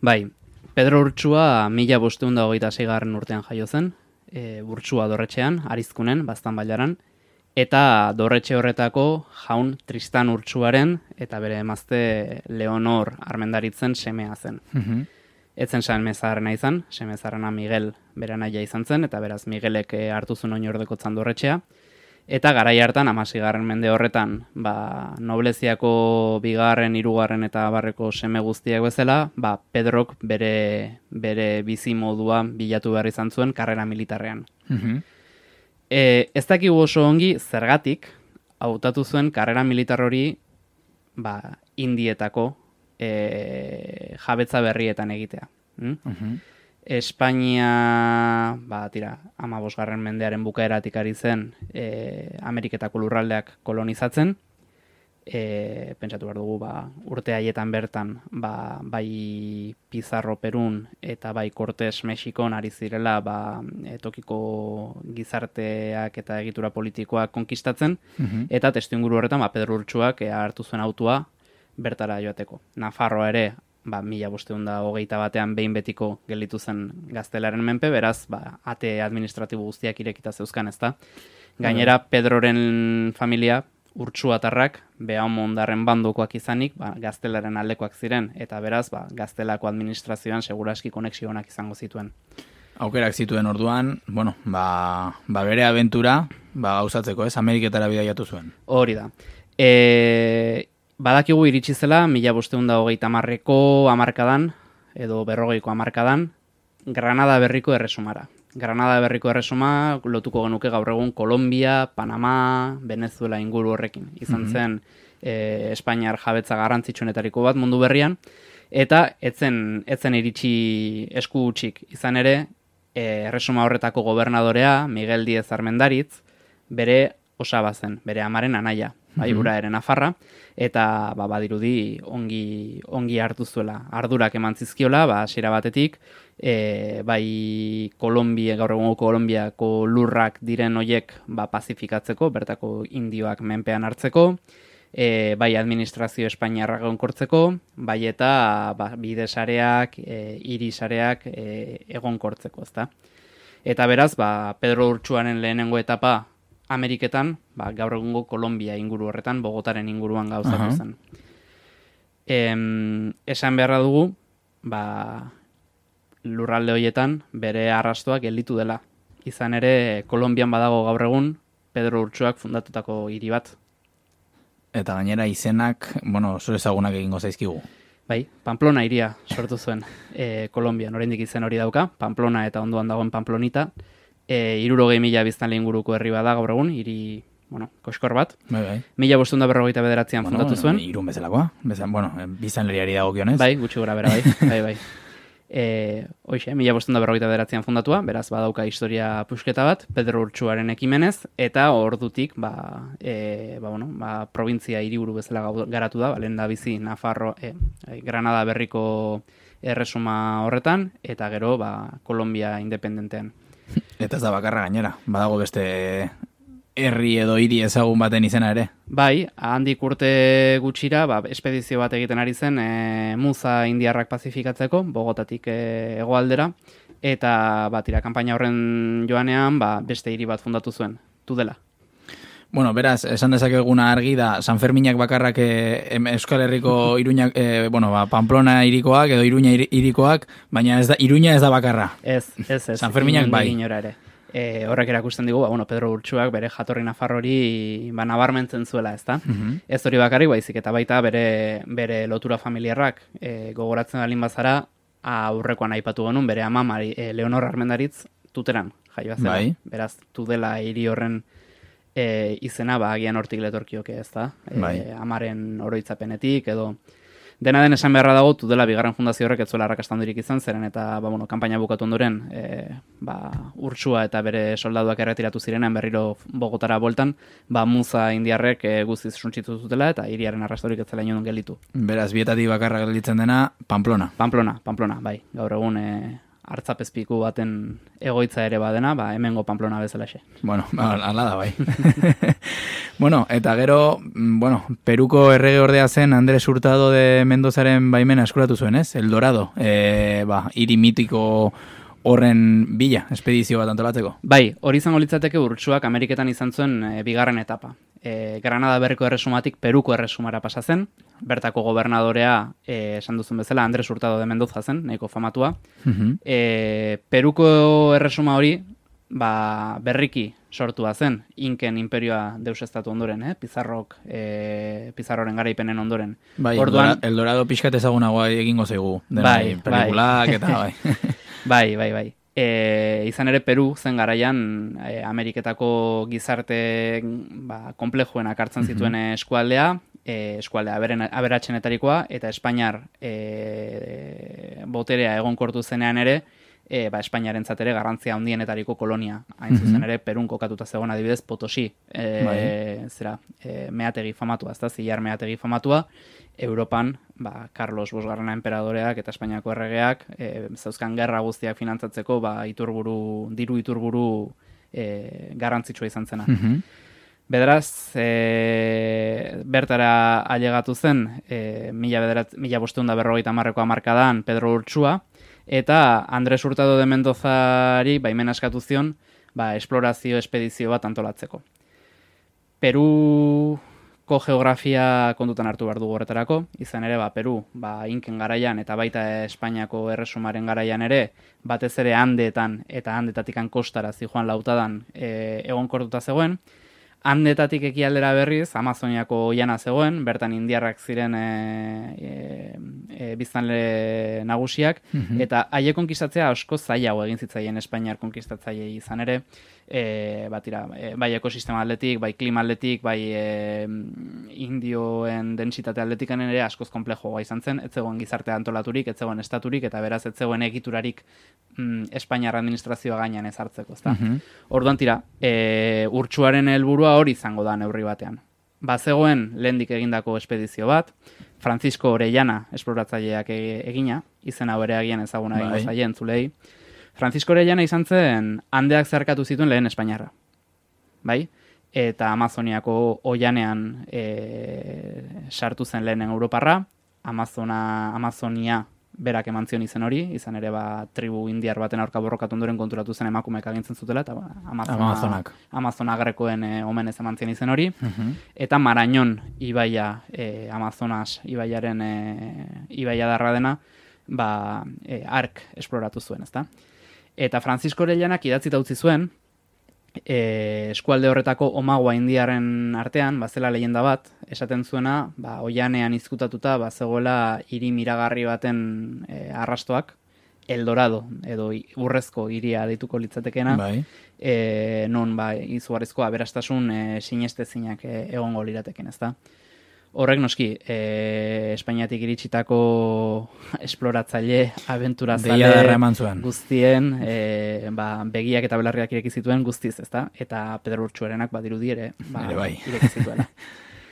S20: Bai, Pedro Urtsua mila bosteun da hogeita zeigarren urtean jaio zen, e, Urtsua dorretxean, arizkunen, baztan bailaran, eta dorretxe horretako jaun Tristan Urtsuaren eta bere emazte Leonor armendaritzen semea zen. Etzen san mezarrena izan, semezarrena Miguel bere anaia izan zen, eta beraz Miguelek eh, hartu zuen oinordekotzan dorretxea. Eta garai hartan, amasigarren mende horretan, ba, nobleziako bigarren, hirugarren eta barreko seme guztiak bezala, ba, Pedrok bere, bere bizi modua bilatu behar izan zuen karrera militarrean. E, ez dakigu oso ongi zergatik hautatu zuen karrera militar hori ba, indietako e, jabetza berrietan egitea. Mm? Espainia, ba, tira, ama bosgarren mendearen bukaeratik ari zen e, Ameriketako lurraldeak kolonizatzen, e, pentsatu behar dugu, ba, urte haietan bertan, ba, bai Pizarro Perun eta bai Cortés Mexikon ari zirela ba, e, tokiko gizarteak eta egitura politikoak konkistatzen,
S4: Mhm.
S20: eta testu inguru horretan ba, Pedro Urtsuak e, hartu zuen autua bertara joateko. Nafarroa ere, ba, mila bosteun da hogeita batean behin betiko gelditu zen gaztelaren menpe, beraz, ba, ate administratibo guztiak irekita zeuzkan, ezta? Gainera, Pedroren familia, urtsuatarrak, behamondarren bandokoak izanik, ba, gaztelaren aldekoak ziren, eta beraz, ba, gaztelako administrazioan seguraski konexio onak izango zituen.
S4: Aukerak zituen orduan, bueno, ba, ba bere abentura, ba gauzatzeko, ez, Ameriketara bidaiatu zuen.
S20: Hori da. E, badakigu iritsi zela, mila bosteun da hogeita marreko amarkadan, edo berrogeiko amarkadan, Granada berriko erresumara. Granada berriko erresuma lotuko genuke gaur egun Kolombia, Panama, Venezuela inguru horrekin. Izan
S4: Mhm.
S20: zen e, Espainiar jabetza garrantzitsuenetariko bat mundu berrian, eta etzen, etzen iritsi esku utxik. Izan ere, e, erresuma horretako gobernadorea, Miguel Diez Armendaritz, bere osaba zen, bere amaren anaia. Bai,
S4: Mhm.
S20: ura ere Nafarra, eta ba, badirudi ongi, ongi hartu zuela. Ardurak eman zizkiola, ba, hasiera batetik, e, bai Kolombia, gaur egungo Kolombiako lurrak diren hoiek ba, pazifikatzeko, bertako indioak menpean hartzeko, e, bai administrazio espainiarra egonkortzeko, bai eta ba, bidesareak, e, irisareak e, egonkortzeko, ezta. Eta beraz, ba, Pedro Urtsuaren lehenengo etapa Ameriketan, ba, gaur egungo Kolombia inguru horretan, Bogotaren inguruan gauzatu
S4: Aha.
S20: zen. Em, esan beharra dugu, ba, lurralde horietan bere arrastoak gelditu dela. Izan ere, Kolombian badago gaur egun, Pedro Urtsuak fundatutako hiri bat.
S4: Eta gainera izenak, bueno, oso ezagunak egingo zaizkigu.
S20: Bai, Pamplona iria sortu zuen e, Kolombian, oraindik izen hori dauka, Pamplona eta ondoan dagoen Pamplonita. E, irurogei mila biztanle inguruko herri bada gaur egun, hiri, bueno, koskor bat.
S4: Bai, bai.
S20: Mila bostunda berrogeita bederatzean
S4: Bueno,
S20: fundatu zuen.
S4: Irun bezalakoa, bezan, bueno, biztanleriari dagokionez.
S20: Bai, gutxi gora bera, bai, bai, bai. E, hoxe, mila bostunda berrogeita bederatzean fundatua, beraz badauka historia pusketa bat, Pedro Urtsuaren ekimenez, eta ordutik, ba, e, ba, bueno, ba, provintzia hiriburu bezala garatu da, lehen da bizi Nafarro, e, e, Granada berriko erresuma horretan, eta gero, ba, Kolombia independentean.
S4: Eta ez da bakarra gainera, badago beste herri edo hiri ezagun baten izena ere.
S20: Bai, handik urte gutxira, ba, espedizio bat egiten ari zen e, Muza indiarrak pazifikatzeko, Bogotatik e, hegoaldera, eta bat ira, kanpaina horren joanean, ba, beste hiri bat fundatu zuen, Tudela.
S4: Bueno, beraz, esan dezakeguna argi da, San Ferminak bakarrak eh, Euskal Herriko Iruñak, eh, bueno, ba, Pamplona irikoak edo Iruña iri- irikoak, baina ez da, Iruña ez da bakarra.
S20: Ez, ez, ez.
S4: San Ferminak bai.
S20: inora ere. E, horrek erakusten digu, ba, bueno, Pedro Urtsuak bere jatorri nafarrori ba, nabarmentzen zuela, ezta?
S4: Mhm.
S20: Ez hori bakarrik baizik eta baita bere, bere lotura familiarrak e, gogoratzen balin bazara aurrekoan aipatu genuen bere ama Mari, e, Leonor Armendaritz tuteran jaioa zela.
S4: Bai.
S20: Beraz, tudela hiri horren e, izena ba agian hortik letorkioke, ezta? E,
S4: Bai.
S20: amaren oroitzapenetik edo Dena den esan beharra dago, tudela bigarren fundazio horrek ez zuela arrakasta handirik izan, zeren eta, ba, bueno, kanpaina bukatu ondoren, e, ba, urtsua eta bere soldaduak erretiratu zirenean berriro Bogotara boltan, ba, muza indiarrek e, guztiz suntxitu zutela eta hiriaren arrastorik ez zela inodun gelditu.
S4: Beraz, bietatik bakarra gelditzen dena, Pamplona.
S20: Pamplona, Pamplona, bai. Gaur egun e, hartzapezpiku baten egoitza ere badena, ba, hemengo Pamplona bezalaxe.
S4: Bueno, ba, ala da bai. bueno, eta gero, mm, bueno, Peruko errege ordea zen Andres Hurtado de Mendozaren baimena eskuratu zuen, ez? El Dorado, e, ba, hiri mitiko horren bila, espedizio bat antolatzeko.
S20: Bai, hori izango litzateke urtsuak Ameriketan izan zuen e, bigarren etapa. E, Granada berriko erresumati Peruko erresumara pasa zen, bertako gobernadorea, e, esan duzun bezala, Andres Hurtado de Mendoza zen, nahiko famatua.
S4: Mhm.
S20: E, Peruko erresuma hori, ba, berriki sortua zen, Inken imperioa deusestatu ondoren, eh? Pizarrok, e, Pizarroren garaipenen ondoren.
S4: Bai,
S20: Orduan,
S4: El Dorado pixkat ezagunagoa egingo zaigu. Dena,
S20: Bai,
S4: pelikulak
S20: bai.
S4: eta bai.
S20: bai, bai, bai. E, izan ere Peru zen garaian e, Ameriketako gizarte ba, komplejuenak hartzen zituen
S4: Mhm.
S20: eskualdea, e, eskualdea aberen, aberatxenetarikoa, eta Espainiar e, boterea egonkortu zenean ere, e, ba, Espainiaren ere garrantzia handienetariko kolonia. Hain zuzen ere, Perun kokatuta zegoen adibidez, Potosi, e,
S4: Bai.
S20: zera, e, meategi famatua, ezta, zilar meategi famatua, Europan, ba, Carlos Bosgarrena emperadoreak eta Espainiako erregeak e, zeuzkan gerra guztiak finantzatzeko ba, iturburu, diru iturburu e, garrantzitsua izan zena.
S4: Mhm.
S20: Bederaz, e, bertara ailegatu zen, e, mila, bederat, mila bosteunda berrogeita marreko amarkadan Pedro Urtsua, eta Andres Hurtado de Mendozari baimen askatu zion, ba, esplorazio espedizio bat antolatzeko. Peruko geografia kontutan hartu behar dugu horretarako, izan ere, ba, Peru, ba, Inken garaian eta baita Espainiako erresumaren garaian ere, batez ere handeetan eta handetatikan kostara zijoan lautadan e, egonkortuta zegoen, handetatik ekialdera berriz, Amazoniako oiana zegoen, bertan indiarrak ziren e, e, e, biztanle nagusiak,
S4: Mhm.
S20: eta haie konkistatzea asko zailago egin zitzaien Espainiar konkistatzaile izan ere, e, batira, e, bai ekosistema aldetik, bai klima aldetik, bai e, indioen densitate aldetikan ere askoz komplejoa izan zen, ez zegoen gizarte antolaturik, ez zegoen estaturik, eta beraz ez zegoen egiturarik mm, Espainiar administrazioa gainean ezartzeko, ezta?
S4: Mhm.
S20: Orduan tira, e, urtsuaren helburua hori izango da neurri batean. bazegoen lehendik egindako espedizio bat, Francisco Orellana esploratzaileak e- egina, izen hau ere agian ezaguna
S4: Bai.
S20: egingo zaien zulei. Francisco Orellana izan zen handeak zeharkatu zituen lehen Espainiarra. Bai? Eta Amazoniako oianean e, sartu zen lehenen Europarra, Amazona, Amazonia berak eman zion izen hori, izan ere ba, tribu indiar baten aurka borrokatu ondoren konturatu zen emakumeak agintzen zutela, eta ba, Amazona,
S4: Amazonak.
S20: Amazona grekoen e, omenez eman zion izen hori.
S4: Mhm.
S20: Eta Marañon ibaia, e, Amazonas ibaiaren e, ibaia darra dena, ba, e, ark esploratu zuen, ezta? Eta Francisco Orellanak idatzita utzi zuen, e, eskualde horretako omagua indiarren artean, bazela leyenda bat, esaten zuena, ba, oianean izkutatuta, ba, zegoela hiri miragarri baten e, arrastoak, Eldorado, edo urrezko hiria dituko litzatekena,
S4: Bai.
S20: e, non ba, izugarrizko aberastasun e, sinestezinak e, egongo lirateken, ezta? Horrek noski, e, Espainiatik iritsitako esploratzaile, abenturazale guztien e, ba, begiak eta belarriak ireki zituen guztiz, ezta? Eta Pedro Urtsuarenak badirudi ere, ba,
S4: Ere bai.
S20: ireki zituela.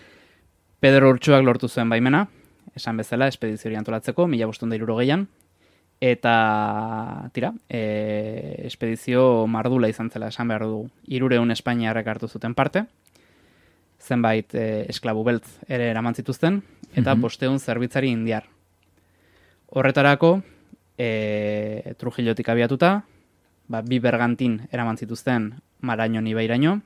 S20: Pedro Urtsuak lortu zuen baimena, esan bezala, espediziori antolatzeko, mila bostunda irurogeian, eta tira, e, espedizio mardula izan zela esan behar dugu. Irureun Espainiarrek hartu zuten parte, zenbait e, esklabu beltz ere eraman zituzten, eta
S4: Mhm.
S20: bosteun zerbitzari indiar. Horretarako, e, Trujillotik abiatuta, ba, bi bergantin eraman zituzten Marañon ibairaino,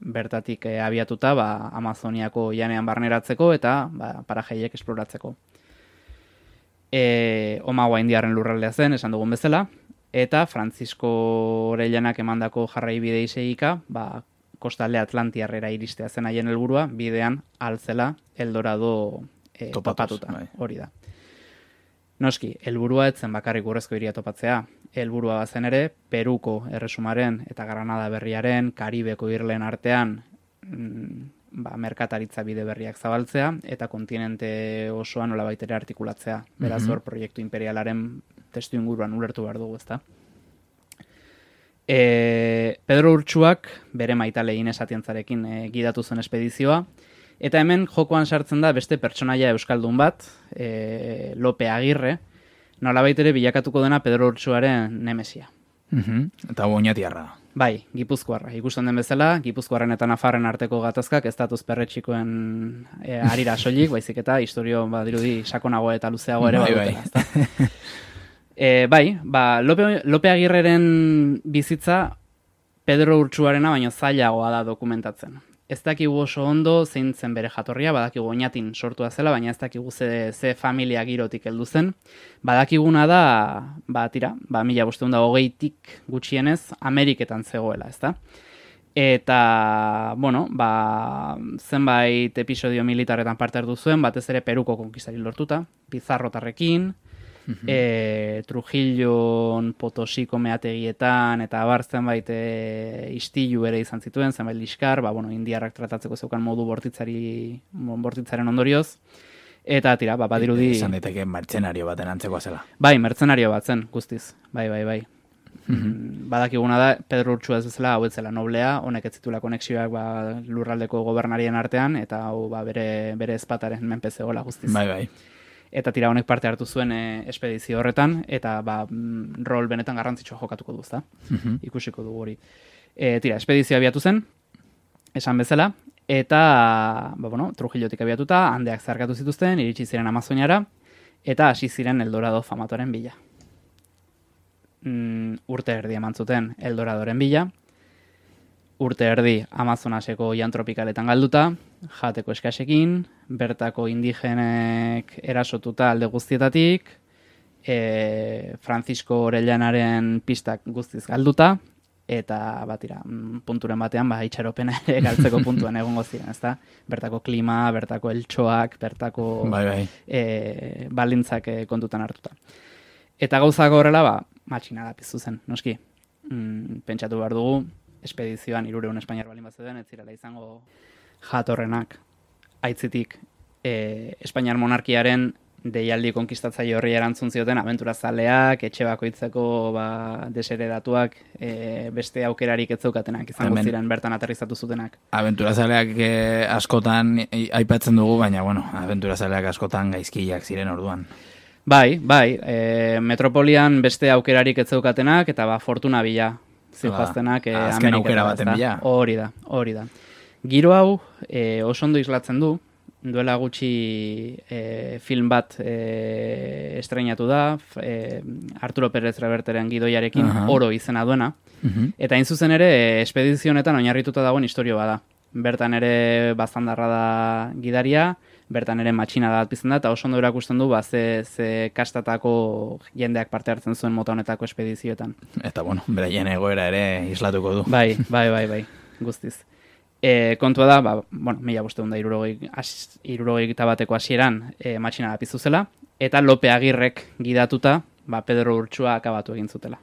S20: bertatik e, abiatuta ba, Amazoniako janean barneratzeko eta ba, parajeiek esploratzeko. E, Omagua indiarren lurraldea zen, esan dugun bezala, eta Francisco Orellanak emandako jarrai bidei segika, ba, kostalde Atlantiarrera iristea zen haien helburua, bidean altzela Eldorado e,
S4: Topatuz,
S20: topatuta.
S4: bai.
S20: Hori da. Noski, helburua etzen bakarrik urrezko iria topatzea. Helburua bazen ere, Peruko erresumaren eta Granada berriaren, Karibeko irlen artean mm, ba, merkataritza bide berriak zabaltzea eta kontinente osoan nola baitere artikulatzea. Beraz
S4: Mhm.
S20: hor proiektu imperialaren testu inguruan ulertu behar dugu, ezta? E, Pedro Urtsuak bere maitale Ines Atientzarekin e, gidatu zen espedizioa, eta hemen jokoan sartzen da beste pertsonaia euskaldun bat, e, Lope Agirre, nolabait ere bilakatuko dena Pedro Urtsuaren nemesia.
S4: Mhm. Eta oinatiarra.
S20: Bai, Gipuzkoarra. Ikusten den bezala, Gipuzkoarren eta Nafarren arteko gatazkak ez datuz perretxikoen e, arira soilik, baizik eta historio badirudi sakonago eta luzeago ere
S4: Bai, bai.
S20: E, bai, ba, Lope, Lope Agirreren bizitza Pedro Urtsuarena baino zailagoa da dokumentatzen. Ez dakigu oso ondo zein zen bere jatorria, badakigu oinatin sortua zela, baina ez dakigu ze, ze familia girotik heldu zen. Badakiguna da, ba, tira, ba, mila bosteun da hogeitik gutxienez Ameriketan zegoela, ezta? Eta, bueno, ba, zenbait episodio militarretan parte hartu zuen, batez ere Peruko konkistari lortuta, Pizarrotarrekin, E, Trujillon, Potosiko meategietan, eta abar zenbait e, istilu ere izan zituen, zenbait liskar, ba, bueno, indiarrak tratatzeko zeukan modu bortitzari, bortitzaren ondorioz, eta tira, ba, badirudi...
S4: Esan daiteke mertzenario baten antzekoa zela.
S20: Bai, mertzenario bat zen, guztiz. Bai, bai, bai. Mm, Badakiguna da, Pedro Urtsua ez bezala, hau ez zela noblea, honek ez zitula konexioak ba, lurraldeko gobernarien artean, eta hau ba, bere, bere ezpataren menpe zegoela guztiz.
S4: Bai, bai.
S20: Eta tira honek parte hartu zuen e, espedizio horretan, eta ba, mm, rol benetan garrantzitsua jokatuko du, ezta?
S4: Mhm.
S20: Ikusiko dugu hori. E, tira, espedizioa abiatu zen, esan bezala, eta, ba, bueno, Trujillotik abiatuta, handeak zarkatu zituzten, iritsi ziren Amazoniara, eta hasi ziren Eldorado famatoren bila. Mm, urte erdi eman zuten Eldoradoren bila, urte erdi Amazonaseko jan tropikaletan galduta, jateko eskasekin, bertako indigenek erasotuta alde guztietatik, e, Francisco Orellanaren pistak guztiz galduta, eta batira, mm, punturen batean ba itxaropena ere galtzeko puntuan egongo ziren, ezta? Bertako klima, bertako eltxoak, bertako
S4: Bai, bai.
S20: e, balintzak e, kontutan hartuta. Eta gauzak horrela, ba, matxina da piztu zen, noski. Mm, pentsatu behar dugu, espedizioan irureun Espainiar balin bat zeuden, ez zirela izango jatorrenak aitzitik e, Espainiar monarkiaren deialdi konkistatzaile horri erantzun zioten abenturazaleak, etxe bakoitzeko ba, deseredatuak, e, beste aukerarik ez zeukatenak, izango
S4: Hemen-
S20: ziren bertan aterrizatu zutenak.
S4: Abenturazaleak eh, askotan i- aipatzen dugu, baina, bueno, abenturazaleak askotan gaizkiak ziren orduan.
S20: Bai, bai, e, metropolian beste aukerarik ez zeukatenak, eta ba, fortuna bila zijoaztenak e,
S4: azken
S20: Ameriketara,
S4: aukera baten bila.
S20: Hori da, hori da. Giro hau e, oso ondo islatzen du, duela gutxi e, film bat e, estreinatu da, f- e, Arturo Pérez Reverteren gidoiarekin,
S4: Aha.
S20: oro izena duena,
S4: Mhm.
S20: eta hain zuzen ere, e, espedizio honetan oinarrituta dagoen istorio bada. Bertan ere baztandarra da gidaria, bertan ere matxina da bat pizten da, eta oso ondo erakusten du, ba, ze, ze kastatako jendeak parte hartzen zuen mota honetako espedizioetan.
S4: Eta, bueno, beraien egoera ere islatuko du.
S20: Bai, bai, bai, bai, guztiz. E, kontua da, ba, bueno, mila bosteun da irurogeik, as, irurogeik bateko hasieran e, matxina da piztu zela, eta Lope Agirrek gidatuta, ba, Pedro Urtsua akabatu egin zutela.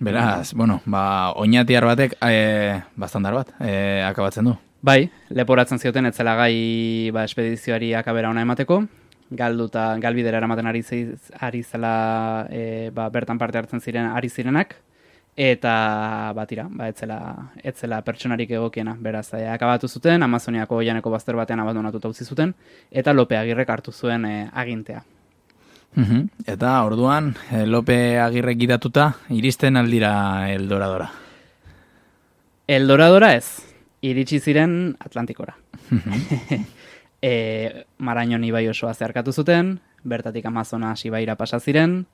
S4: Beraz, bueno, ba, oinatiar batek, e, bastandar bat, e, akabatzen du.
S20: Bai, leporatzen zioten etzela gai ba, espedizioari akabera ona emateko, galduta galbidera eramaten ari, zeiz, ari zela e, ba, bertan parte hartzen ziren ari zirenak, eta batira, ba, etzela, etzela pertsonarik egokiena, beraz, e, akabatu zuten, Amazoniako oianeko bazter batean abandonatuta utzi zuten, eta Lope Agirrek hartu zuen e, agintea.
S4: Mhm. Eta orduan, e, Lope Agirre gidatuta, iristen aldira Eldoradora.
S20: Eldoradora ez, iritsi ziren Atlantikora. e, Marañon ibai osoa zeharkatu zuten, bertatik Amazonas ibaira pasa ziren,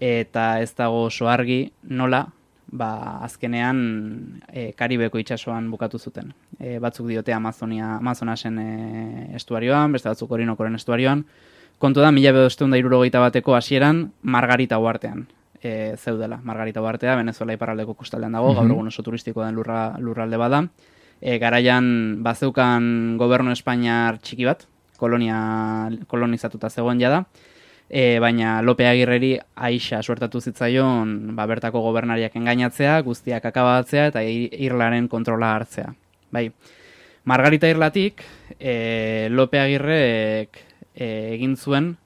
S20: eta ez dago oso argi nola, ba, azkenean e, Karibeko itsasoan bukatu zuten. E, batzuk diote Amazonia, Amazonasen e, estuarioan, beste batzuk Orinokoren estuarioan. Kontu da, mila bedozteun da irurogeita bateko hasieran Margarita uartean e, zeudela. Margarita uartea, Venezuela iparraldeko kostaldean dago, gaur
S4: Mhm.
S20: egun oso turistiko den lurra, lurralde bada. E, garaian bazeukan gobernu Espainiar txiki bat, kolonia, kolonizatuta zegoen jada, e, baina Lope Agirreri aixa suertatu zitzaion ba, bertako gobernariak engainatzea, guztiak akabatzea eta Ir- Irlaren kontrola hartzea. Bai. Margarita Irlatik, e, Lope Agirrek e, egin zuen,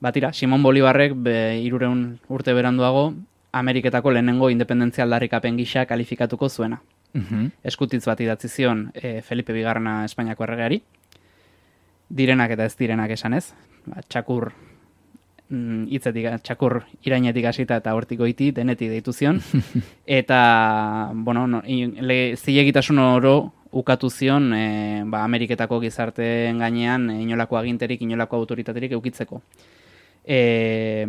S20: batira, Simon Bolibarrek be, irureun urte beranduago, Ameriketako lehenengo independentzia aldarrikapen gisa kalifikatuko zuena.
S4: Mhm.
S20: Eskutitz bat idatzi zion e, Felipe Bigarna Espainiako erregeari, direnak eta ez direnak esanez, ba, txakur mm, hitzetik, txakur irainetik hasita eta hortik goiti denetik deitu zion, eta, bueno, no, le, zilegitasun oro ukatu zion e, ba, Ameriketako gizarteen gainean e, inolako aginterik, inolako autoritaterik eukitzeko. E,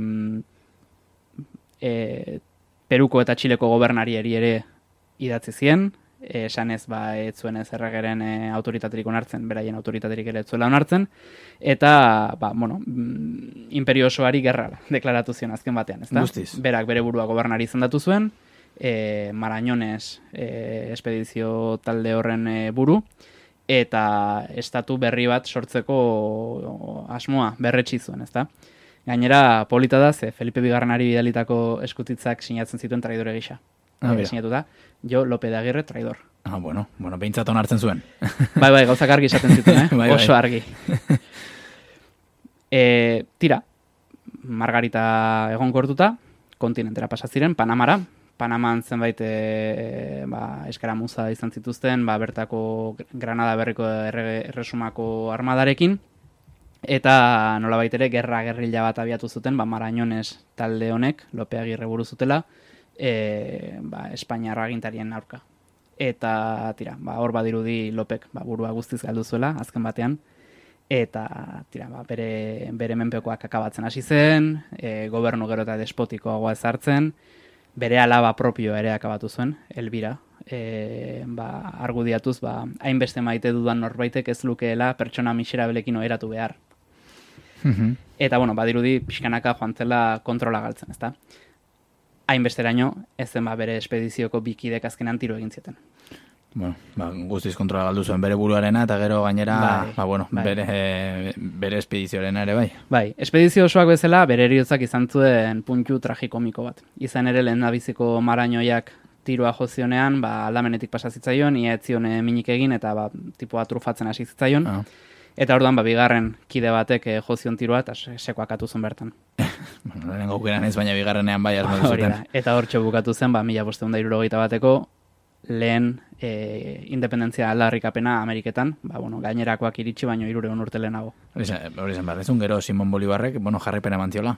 S20: e, Peruko eta Txileko gobernariari ere idatzi zien, esanez ba ez zuen ez erregeren e, autoritaterik onartzen, beraien autoritaterik ere ez zuela onartzen, eta, ba, bueno, mm, imperio osoari gerra deklaratu zion azken batean, ezta?
S4: Guztiz.
S20: Berak bere burua gobernari izendatu zuen, e, Marañones e, espedizio talde horren e, buru, eta estatu berri bat sortzeko asmoa berretsi zuen, ezta? Gainera, polita da, ze Felipe Bigarrenari bidalitako eskutitzak sinatzen zituen traidore gisa.
S4: Ah,
S20: Eh,
S4: bera.
S20: sinatuta, jo Lope de Agirre traidor.
S4: Ah, bueno, bueno, behintzat onartzen zuen.
S20: Bai, bai, gauzak argi esaten zituen, eh?
S4: Bai, bai.
S20: Oso argi. e, tira, Margarita egon kortuta, kontinentera pasa ziren, Panamara, Panaman zenbait e, ba, eskaramuza izan zituzten, ba, bertako Granada berriko erresumako armadarekin, eta nolabait ere gerra gerrilla bat abiatu zuten, ba, Marañones talde honek, Lope Agirre buru zutela, e, ba, Espainiar agintarien aurka. Eta, tira, ba, hor badirudi Lopek ba, burua guztiz galdu zuela, azken batean, eta, tira, ba, bere, bere menpekoak akabatzen hasi zen, e, gobernu gero eta despotikoagoa ezartzen, bere alaba propio ere akabatu zuen, Elbira, e, ba, argudiatuz, ba, hainbeste maite dudan norbaitek ez lukeela pertsona miserabelekin oheratu behar.
S4: Mhm.
S20: Eta, bueno, badirudi pixkanaka joan zela kontrola galtzen, ezta? Hainbesteraino, ez zen ba, bere espedizioko bikidek azkenean tiro egin zieten.
S4: Bueno, ba, guztiz kontrola galdu zuen bere buruarena, eta gero gainera,
S20: Bai,
S4: ba, bueno,
S20: bai.
S4: bere, bere espedizioarena ere bai.
S20: Bai, espedizio osoak bezala bere heriotzak izan zuen puntu tragikomiko bat. Izan ere lehen biziko marañoiak tiroa jozionean, ba, aldamenetik pasa zitzaion, ia ez zion eh, minik egin eta ba, tipoa trufatzen hasi zitzaion.
S4: Ah.
S20: Eta orduan, ba, bigarren kide batek e, jozion tiroa eta se- sekoak atu zen bertan.
S4: Bueno, lehen gaukeran ez, baina bigarrenean bai
S20: Hori
S4: zuten.
S20: Eta hortxe bukatu zen, ba, mila bosteun da irurogeita bateko, lehen e, independentzia aldarrikapena Ameriketan, ba, bueno, gainerakoak iritsi baino irureun urte lehenago.
S4: Hori zen, behar, gero Simon Bolivarrek, bueno, jarripena eman ziola.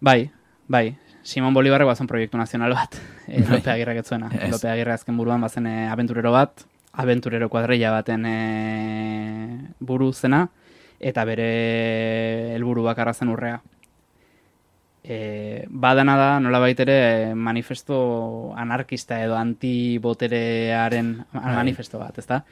S20: Bai, bai. Simon Bolivarrek bazen proiektu nazional bat. E,
S4: Bai.
S20: Lope Agirrek ez zuena.
S4: Ez.
S20: Lope Agirre azken buruan bazen e, abenturero bat, abenturero kuadrilla baten e, buru zena, eta bere helburu bakarra zen urrea. E, badana da, nola ere manifesto anarkista edo antiboterearen
S4: Bai.
S20: manifesto bat, ezta?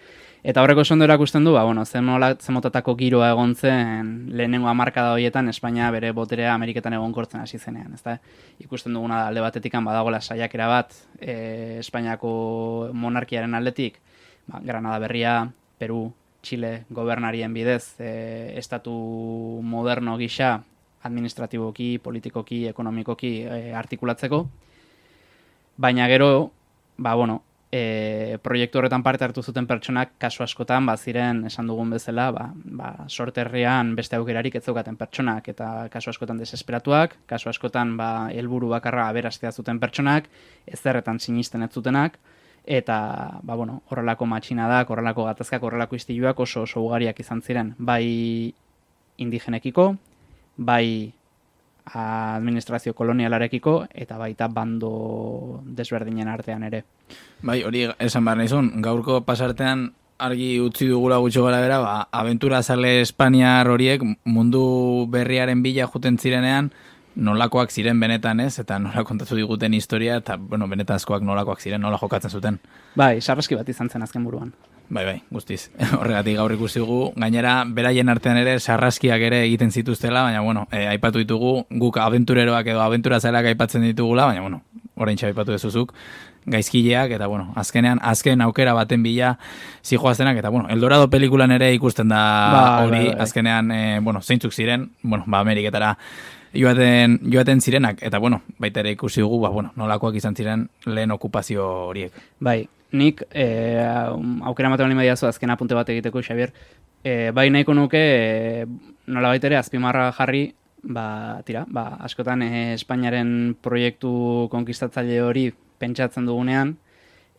S20: Eta horreko oso ondo erakusten du, ba, bueno, zen nola, zen motatako giroa egon zen lehenengo hamarkada horietan Espainia bere boterea Ameriketan egonkortzen hasi zenean, ezta? Ikusten duguna da, alde batetikan badagola saiakera bat e, Espainiako monarkiaren aldetik, ba, Granada berria, Peru, Chile gobernarien bidez e, estatu moderno gisa administratiboki, politikoki, ekonomikoki e, artikulatzeko. Baina gero, ba, bueno, e, proiektu horretan parte hartu zuten pertsonak kasu askotan, ba, ziren, esan dugun bezala, ba, ba, sorterrian beste aukerarik ez zeukaten pertsonak, eta kasu askotan desesperatuak, kasu askotan, ba, helburu bakarra aberastea zuten pertsonak, ezerretan sinisten ez zutenak, eta, ba, bueno, horrelako matxinadak, horrelako gatazkak, horrelako istiluak oso oso ugariak izan ziren, bai indigenekiko, bai administrazio kolonialarekiko eta baita bando desberdinen artean ere.
S4: Bai, hori esan behar nizun, gaurko pasartean argi utzi dugula gutxo gara bera, ba, aventura zale Espainiar horiek mundu berriaren bila juten zirenean, nolakoak ziren benetan ez, eta nola kontatu diguten historia, eta bueno, benetazkoak nolakoak ziren, nola jokatzen zuten.
S20: Bai, sarraski bat izan zen azken buruan.
S4: Bai, bai, guztiz. Horregatik gaur ikusi dugu, gainera beraien artean ere sarraskiak ere egiten zituztela, baina bueno, e, aipatu ditugu, guk aventureroak edo aventurazaleak aipatzen ditugula, baina bueno, orain aipatu dezuzuk, gaizkileak, eta bueno, azkenean, azken aukera baten bila zijoaztenak, eta bueno, Eldorado pelikulan ere ikusten da
S20: Bai,
S4: hori,
S20: bai, bai.
S4: azkenean, e, bueno, zeintzuk ziren, bueno, ba, Ameriketara joaten, joaten zirenak, eta bueno, baita ere ikusi dugu, ba, bueno, nolakoak izan ziren lehen okupazio horiek.
S20: Bai, nik e, aukera ematen bali mediazu azken apunte bat egiteko, Xavier, e, bai nahiko nuke e, nola ere azpimarra jarri, ba, tira, ba, askotan e, Espainiaren proiektu konkistatzaile hori pentsatzen dugunean,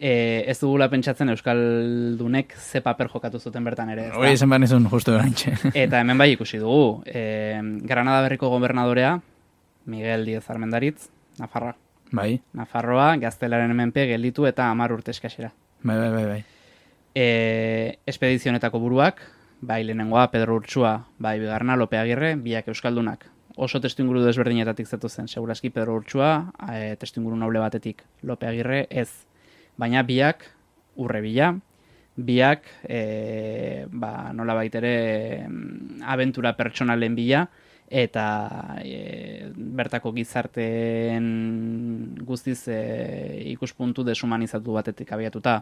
S20: e, ez dugula pentsatzen Euskaldunek ze paper jokatu zuten bertan ere. ezta?
S4: Hori behar nizun justu oraintxe.
S20: Eta hemen bai ikusi dugu, e, Granada berriko gobernadorea, Miguel Diez Armendaritz, Nafarra.
S4: Bai.
S20: Nafarroa, gaztelaren menpe gelditu eta amar urte eskasera.
S4: Bai, bai, bai, bai.
S20: E, espedizionetako buruak, bai lehenengoa Pedro Urtsua, bai bigarna Lope Agirre, biak euskaldunak. Oso testu inguru desberdinetatik zatu zen, seguraski Pedro Urtsua, e, testu inguru noble batetik Lope Agirre, ez. Baina biak urre bila, biak e, ba, nola baitere abentura pertsonalen bila, eta e, bertako gizarteen guztiz e, ikuspuntu deshumanizatu batetik abiatuta.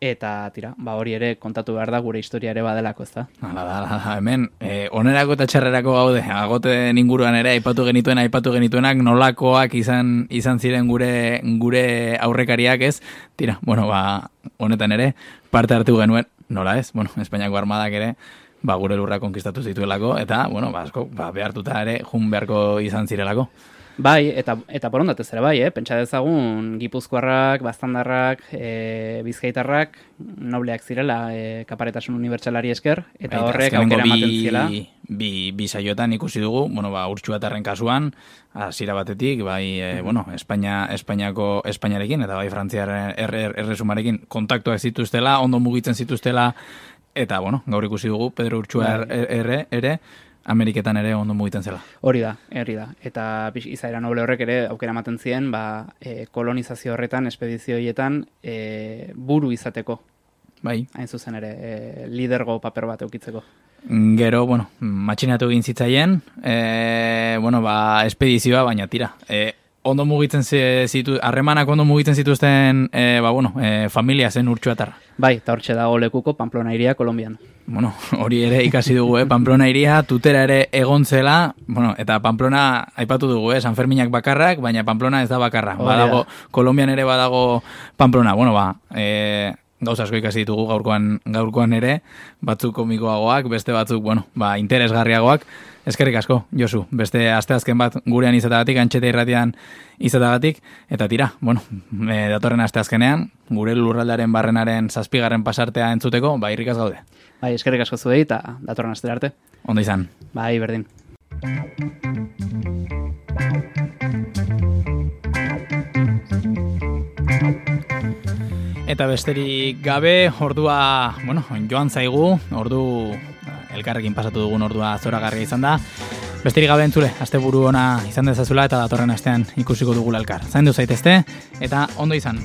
S20: Eta tira, ba hori ere kontatu behar da gure historia ere badelako, ezta?
S4: Hala da, hala hemen, eh, onerako eta txarrerako gaude, agoten inguruan ere, aipatu genituen, aipatu genituenak, nolakoak izan izan ziren gure gure aurrekariak ez, tira, bueno, ba, honetan ere, parte hartu genuen, nola ez, bueno, Espainiako armadak ere, ba, gure lurra konkistatu zituelako, eta, bueno, ba, asko, ba, behartuta ere, jun beharko izan zirelako.
S20: Bai, eta, eta borondatez ere bai, eh? pentsa dezagun gipuzkoarrak, baztandarrak, e, bizkaitarrak, nobleak zirela e, kaparetasun unibertsalari esker, eta
S4: Bai,
S20: horrek aukera ematen ziela.
S4: bi, bi, saioetan ikusi dugu, bueno, ba, urtsuatarren kasuan, hasiera batetik, bai, e, bueno, Espainia, Espainiako, Espainiarekin, eta bai, Frantziaren erre, erresumarekin kontaktuak zituztela, ondo mugitzen zituztela, eta, bueno, gaur ikusi dugu, Pedro Urtsua
S20: Bai.
S4: ere, ere, Ameriketan ere ondo mugitzen zela.
S20: Hori da, hori da. Eta izaera noble horrek ere aukera ematen zien, ba, e, kolonizazio horretan, espedizio horietan, e, buru izateko.
S4: Bai.
S20: Hain zuzen ere, e, lidergo paper bat eukitzeko.
S4: Gero, bueno, matxinatu egin zitzaien, e, bueno, ba, espedizioa, baina tira. E, ondo mugitzen zi- zitu, harremanak ondo mugitzen zituzten, e, ba, bueno, e, familia zen urtsuatarra.
S20: Bai, eta hortxe dago lekuko Pamplona iria Kolombian.
S4: Bueno, hori ere ikasi dugu, eh? Pamplona iria, tutera ere egon zela, bueno, eta Pamplona aipatu dugu, eh? San Ferminak bakarrak, baina Pamplona ez da bakarra.
S20: Da.
S4: Badago, Kolombian ere badago Pamplona. Bueno, ba, e, gauza asko ikasi ditugu gaurkoan gaurkoan ere, batzuk komikoagoak, beste batzuk, bueno, ba, interesgarriagoak. Eskerrik asko, Josu, beste asteazken bat gurean izatagatik, antxeta irratian izatagatik, eta tira, bueno, e, datorren asteazkenean, gure lurraldaren barrenaren zazpigarren pasartea entzuteko, ba, irrikaz gaude.
S20: Bai, eskerrik asko zuei eta datorren astera arte.
S4: Ondo izan.
S20: Bai, berdin.
S4: Eta besterik gabe, ordua, bueno, joan zaigu, ordu elkarrekin pasatu dugun ordua zoragarria izan da. Besterik gabe entzule, asteburu ona izan dezazula eta datorren astean ikusiko dugu elkar. Zaindu zaitezte eta ondo izan.